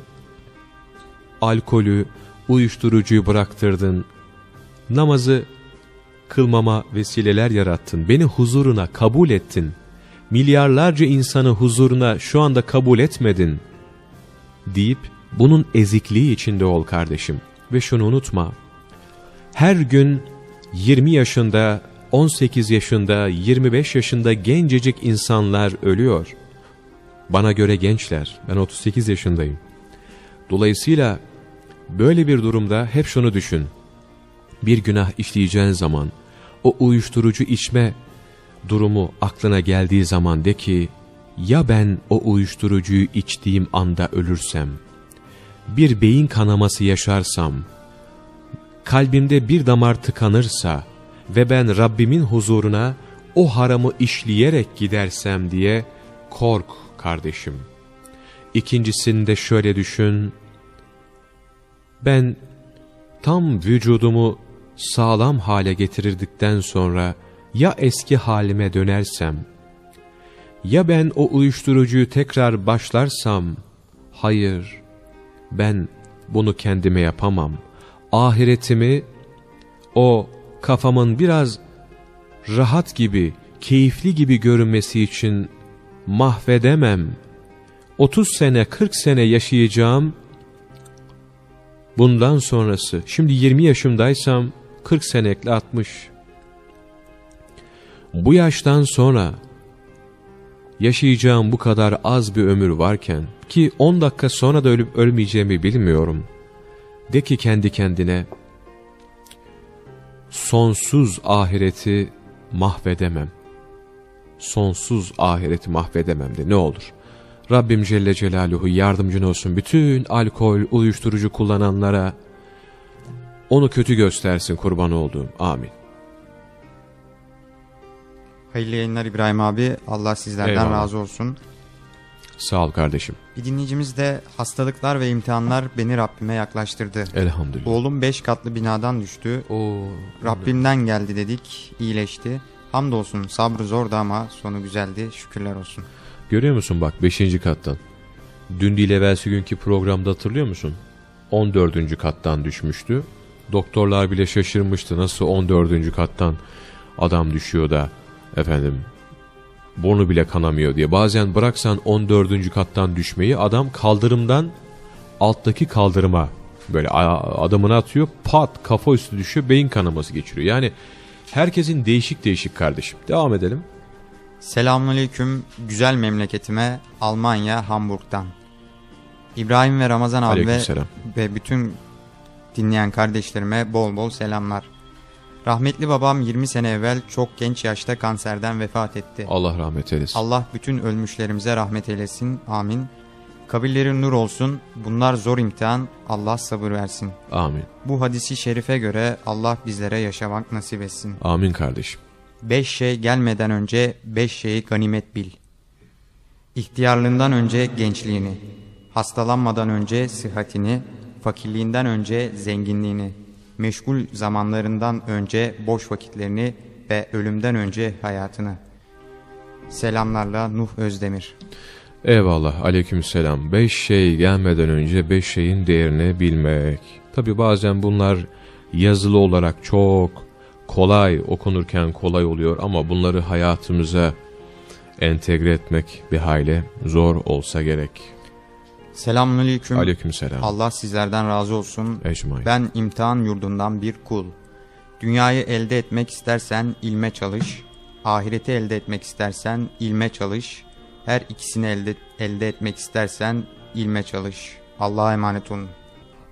Alkolü, uyuşturucuyu bıraktırdın. Namazı kılmama vesileler yarattın. Beni huzuruna kabul ettin. Milyarlarca insanı huzuruna şu anda kabul etmedin. Deyip bunun ezikliği içinde ol kardeşim. Ve şunu unutma. Her gün 20 yaşında, 18 yaşında, 25 yaşında gencecik insanlar ölüyor. Bana göre gençler. Ben 38 yaşındayım. Dolayısıyla böyle bir durumda hep şunu düşün. Bir günah işleyeceğin zaman o uyuşturucu içme durumu aklına geldiği zaman de ki ya ben o uyuşturucuyu içtiğim anda ölürsem, bir beyin kanaması yaşarsam, kalbimde bir damar tıkanırsa ve ben Rabbimin huzuruna o haramı işleyerek gidersem diye kork kardeşim. İkincisinde şöyle düşün, ben tam vücudumu sağlam hale getirirdikten sonra ya eski halime dönersem, ya ben o uyuşturucuyu tekrar başlarsam, hayır ben bunu kendime yapamam. Ahiretimi o kafamın biraz rahat gibi, keyifli gibi görünmesi için mahvedemem. 30 sene, 40 sene yaşayacağım. Bundan sonrası, şimdi 20 yaşımdaysam 40 senekle 60. Bu yaştan sonra yaşayacağım bu kadar az bir ömür varken ki 10 dakika sonra da ölüp ölmeyeceğimi bilmiyorum. De ki kendi kendine sonsuz ahireti mahvedemem. Sonsuz ahireti mahvedemem de ne olur. Rabbim Celle Celaluhu yardımcın olsun bütün alkol, uyuşturucu kullananlara. Onu kötü göstersin kurban olduğum. Amin. Hayırlı yayınlar İbrahim abi. Allah sizlerden Eyvallah. razı olsun. Sağ ol kardeşim. Bir dinleyicimiz de hastalıklar ve imtihanlar beni Rabbime yaklaştırdı. Elhamdülillah. Oğlum 5 katlı binadan düştü. Oo, Rabbimden geldi dedik, iyileşti. Hamdolsun sabrı zordu ama sonu güzeldi. Şükürler olsun. Görüyor musun bak 5. kattan. Dün değil evvelsi günkü programda hatırlıyor musun? 14. kattan düşmüştü. Doktorlar bile şaşırmıştı nasıl 14. kattan adam düşüyor da efendim burnu bile kanamıyor diye. Bazen bıraksan 14. kattan düşmeyi adam kaldırımdan alttaki kaldırıma böyle a- adamını atıyor pat kafa üstü düşüyor beyin kanaması geçiriyor. Yani herkesin değişik değişik kardeşim. Devam edelim. Selamünaleyküm güzel memleketime Almanya Hamburg'dan. İbrahim ve Ramazan abi ve bütün dinleyen kardeşlerime bol bol selamlar. Rahmetli babam 20 sene evvel çok genç yaşta kanserden vefat etti. Allah rahmet eylesin. Allah bütün ölmüşlerimize rahmet eylesin. Amin. Kabirleri nur olsun. Bunlar zor imtihan. Allah sabır versin. Amin. Bu hadisi şerife göre Allah bizlere yaşamak nasip etsin. Amin kardeşim. Beş şey gelmeden önce beş şeyi ganimet bil. İhtiyarlığından önce gençliğini, hastalanmadan önce sıhhatini, fakirliğinden önce zenginliğini, meşgul zamanlarından önce boş vakitlerini ve ölümden önce hayatını. Selamlarla Nuh Özdemir. Eyvallah aleykümselam. Beş şey gelmeden önce beş şeyin değerini bilmek. Tabi bazen bunlar yazılı olarak çok kolay okunurken kolay oluyor ama bunları hayatımıza entegre etmek bir hayli zor olsa gerek. Selamünaleyküm. Aleykümselam. Allah sizlerden razı olsun. Ecmaîn. Ben imtihan yurdundan bir kul. Dünyayı elde etmek istersen ilme çalış. Ahireti elde etmek istersen ilme çalış. Her ikisini elde, elde etmek istersen ilme çalış. Allah'a emanet olun.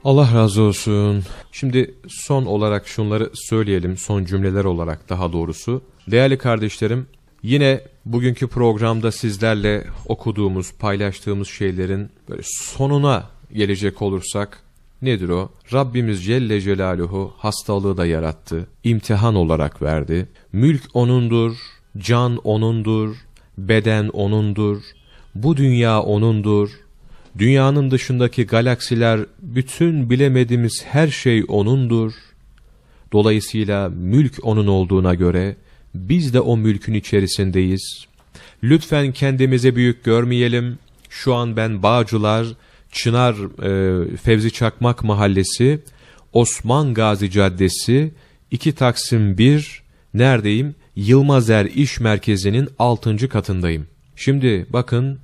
Allah razı olsun. Şimdi son olarak şunları söyleyelim, son cümleler olarak daha doğrusu. Değerli kardeşlerim, yine bugünkü programda sizlerle okuduğumuz, paylaştığımız şeylerin böyle sonuna gelecek olursak, nedir o? Rabbimiz Celle Celaluhu hastalığı da yarattı, imtihan olarak verdi. Mülk O'nundur, can O'nundur, beden O'nundur, bu dünya O'nundur, Dünyanın dışındaki galaksiler, bütün bilemediğimiz her şey O'nundur. Dolayısıyla mülk O'nun olduğuna göre biz de o mülkün içerisindeyiz. Lütfen kendimize büyük görmeyelim. Şu an ben Bağcılar, Çınar e, Fevzi Çakmak Mahallesi, Osman Gazi Caddesi, 2 Taksim 1, neredeyim? Yılmazer İş Merkezi'nin 6. katındayım. Şimdi bakın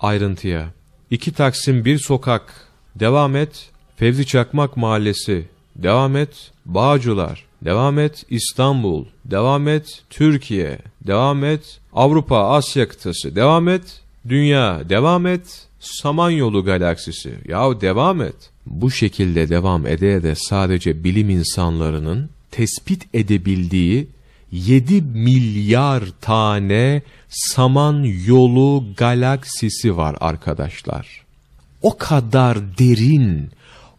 ayrıntıya. 2 Taksim 1 sokak, devam et, Fevzi Çakmak Mahallesi, devam et, Bağcılar, devam et, İstanbul, devam et, Türkiye, devam et, Avrupa, Asya kıtası, devam et, Dünya, devam et, Samanyolu galaksisi, yahu devam et. Bu şekilde devam ede ede sadece bilim insanlarının tespit edebildiği 7 milyar tane Samanyolu galaksisi var arkadaşlar. O kadar derin,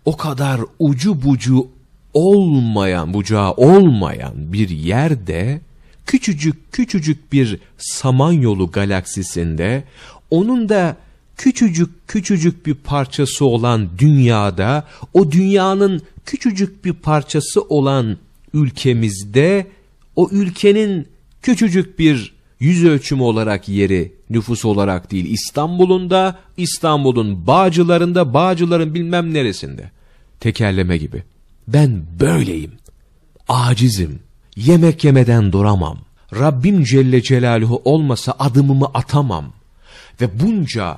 o kadar ucu bucu olmayan, bucağı olmayan bir yerde küçücük küçücük bir Samanyolu galaksisinde onun da küçücük küçücük bir parçası olan dünyada o dünyanın küçücük bir parçası olan ülkemizde o ülkenin küçücük bir yüz ölçümü olarak yeri, nüfus olarak değil İstanbul'un da, İstanbul'un Bağcılarında, Bağcıların bilmem neresinde. Tekerleme gibi. Ben böyleyim. Acizim. Yemek yemeden duramam. Rabbim Celle Celaluhu olmasa adımımı atamam. Ve bunca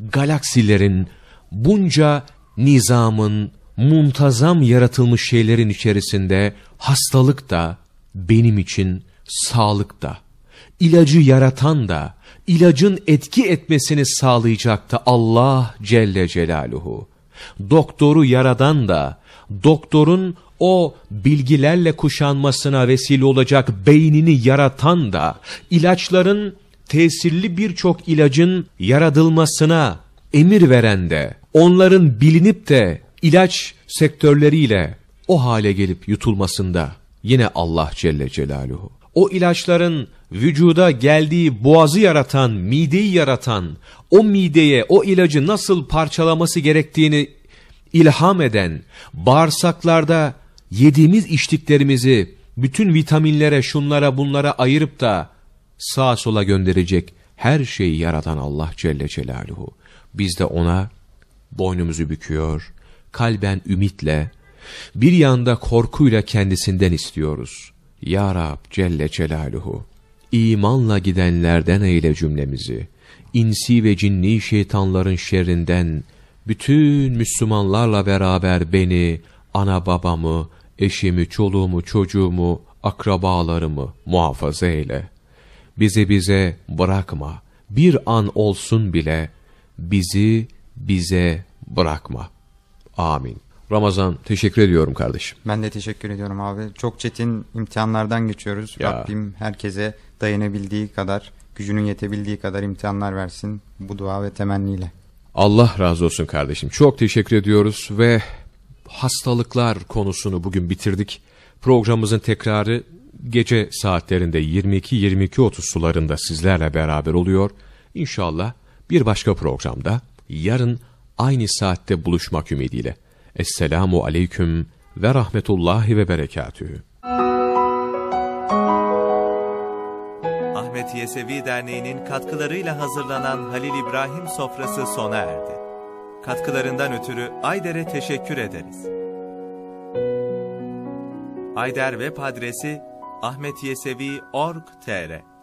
galaksilerin, bunca nizamın, muntazam yaratılmış şeylerin içerisinde hastalık da benim için sağlık da, ilacı yaratan da, ilacın etki etmesini sağlayacak da Allah Celle Celaluhu. Doktoru yaradan da, doktorun o bilgilerle kuşanmasına vesile olacak beynini yaratan da, ilaçların tesirli birçok ilacın yaratılmasına emir veren de, onların bilinip de ilaç sektörleriyle o hale gelip yutulmasında yine Allah Celle Celaluhu. O ilaçların vücuda geldiği boğazı yaratan, mideyi yaratan, o mideye o ilacı nasıl parçalaması gerektiğini ilham eden, bağırsaklarda yediğimiz içtiklerimizi bütün vitaminlere, şunlara, bunlara ayırıp da sağa sola gönderecek her şeyi yaratan Allah Celle Celaluhu. Biz de ona boynumuzu büküyor, kalben ümitle, bir yanda korkuyla kendisinden istiyoruz. Ya Rab Celle Celaluhu, imanla gidenlerden eyle cümlemizi, insi ve cinni şeytanların şerrinden, bütün Müslümanlarla beraber beni, ana babamı, eşimi, çoluğumu, çocuğumu, akrabalarımı muhafaza eyle. Bizi bize bırakma, bir an olsun bile bizi bize bırakma. Amin. Ramazan teşekkür ediyorum kardeşim. Ben de teşekkür ediyorum abi. Çok çetin imtihanlardan geçiyoruz. Ya. Rabbim herkese dayanabildiği kadar, gücünün yetebildiği kadar imtihanlar versin. Bu dua ve temenniyle. Allah razı olsun kardeşim. Çok teşekkür ediyoruz ve hastalıklar konusunu bugün bitirdik. Programımızın tekrarı gece saatlerinde 22-22.30 sularında sizlerle beraber oluyor. İnşallah bir başka programda yarın aynı saatte buluşmak ümidiyle. Esselamu aleyküm ve rahmetullahi ve berekatühü. Ahmet Yesevi Derneği'nin katkılarıyla hazırlanan Halil İbrahim Sofrası sona erdi. Katkılarından ötürü Ayder'e teşekkür ederiz. Ayder web adresi ahmetyesevi.org.tr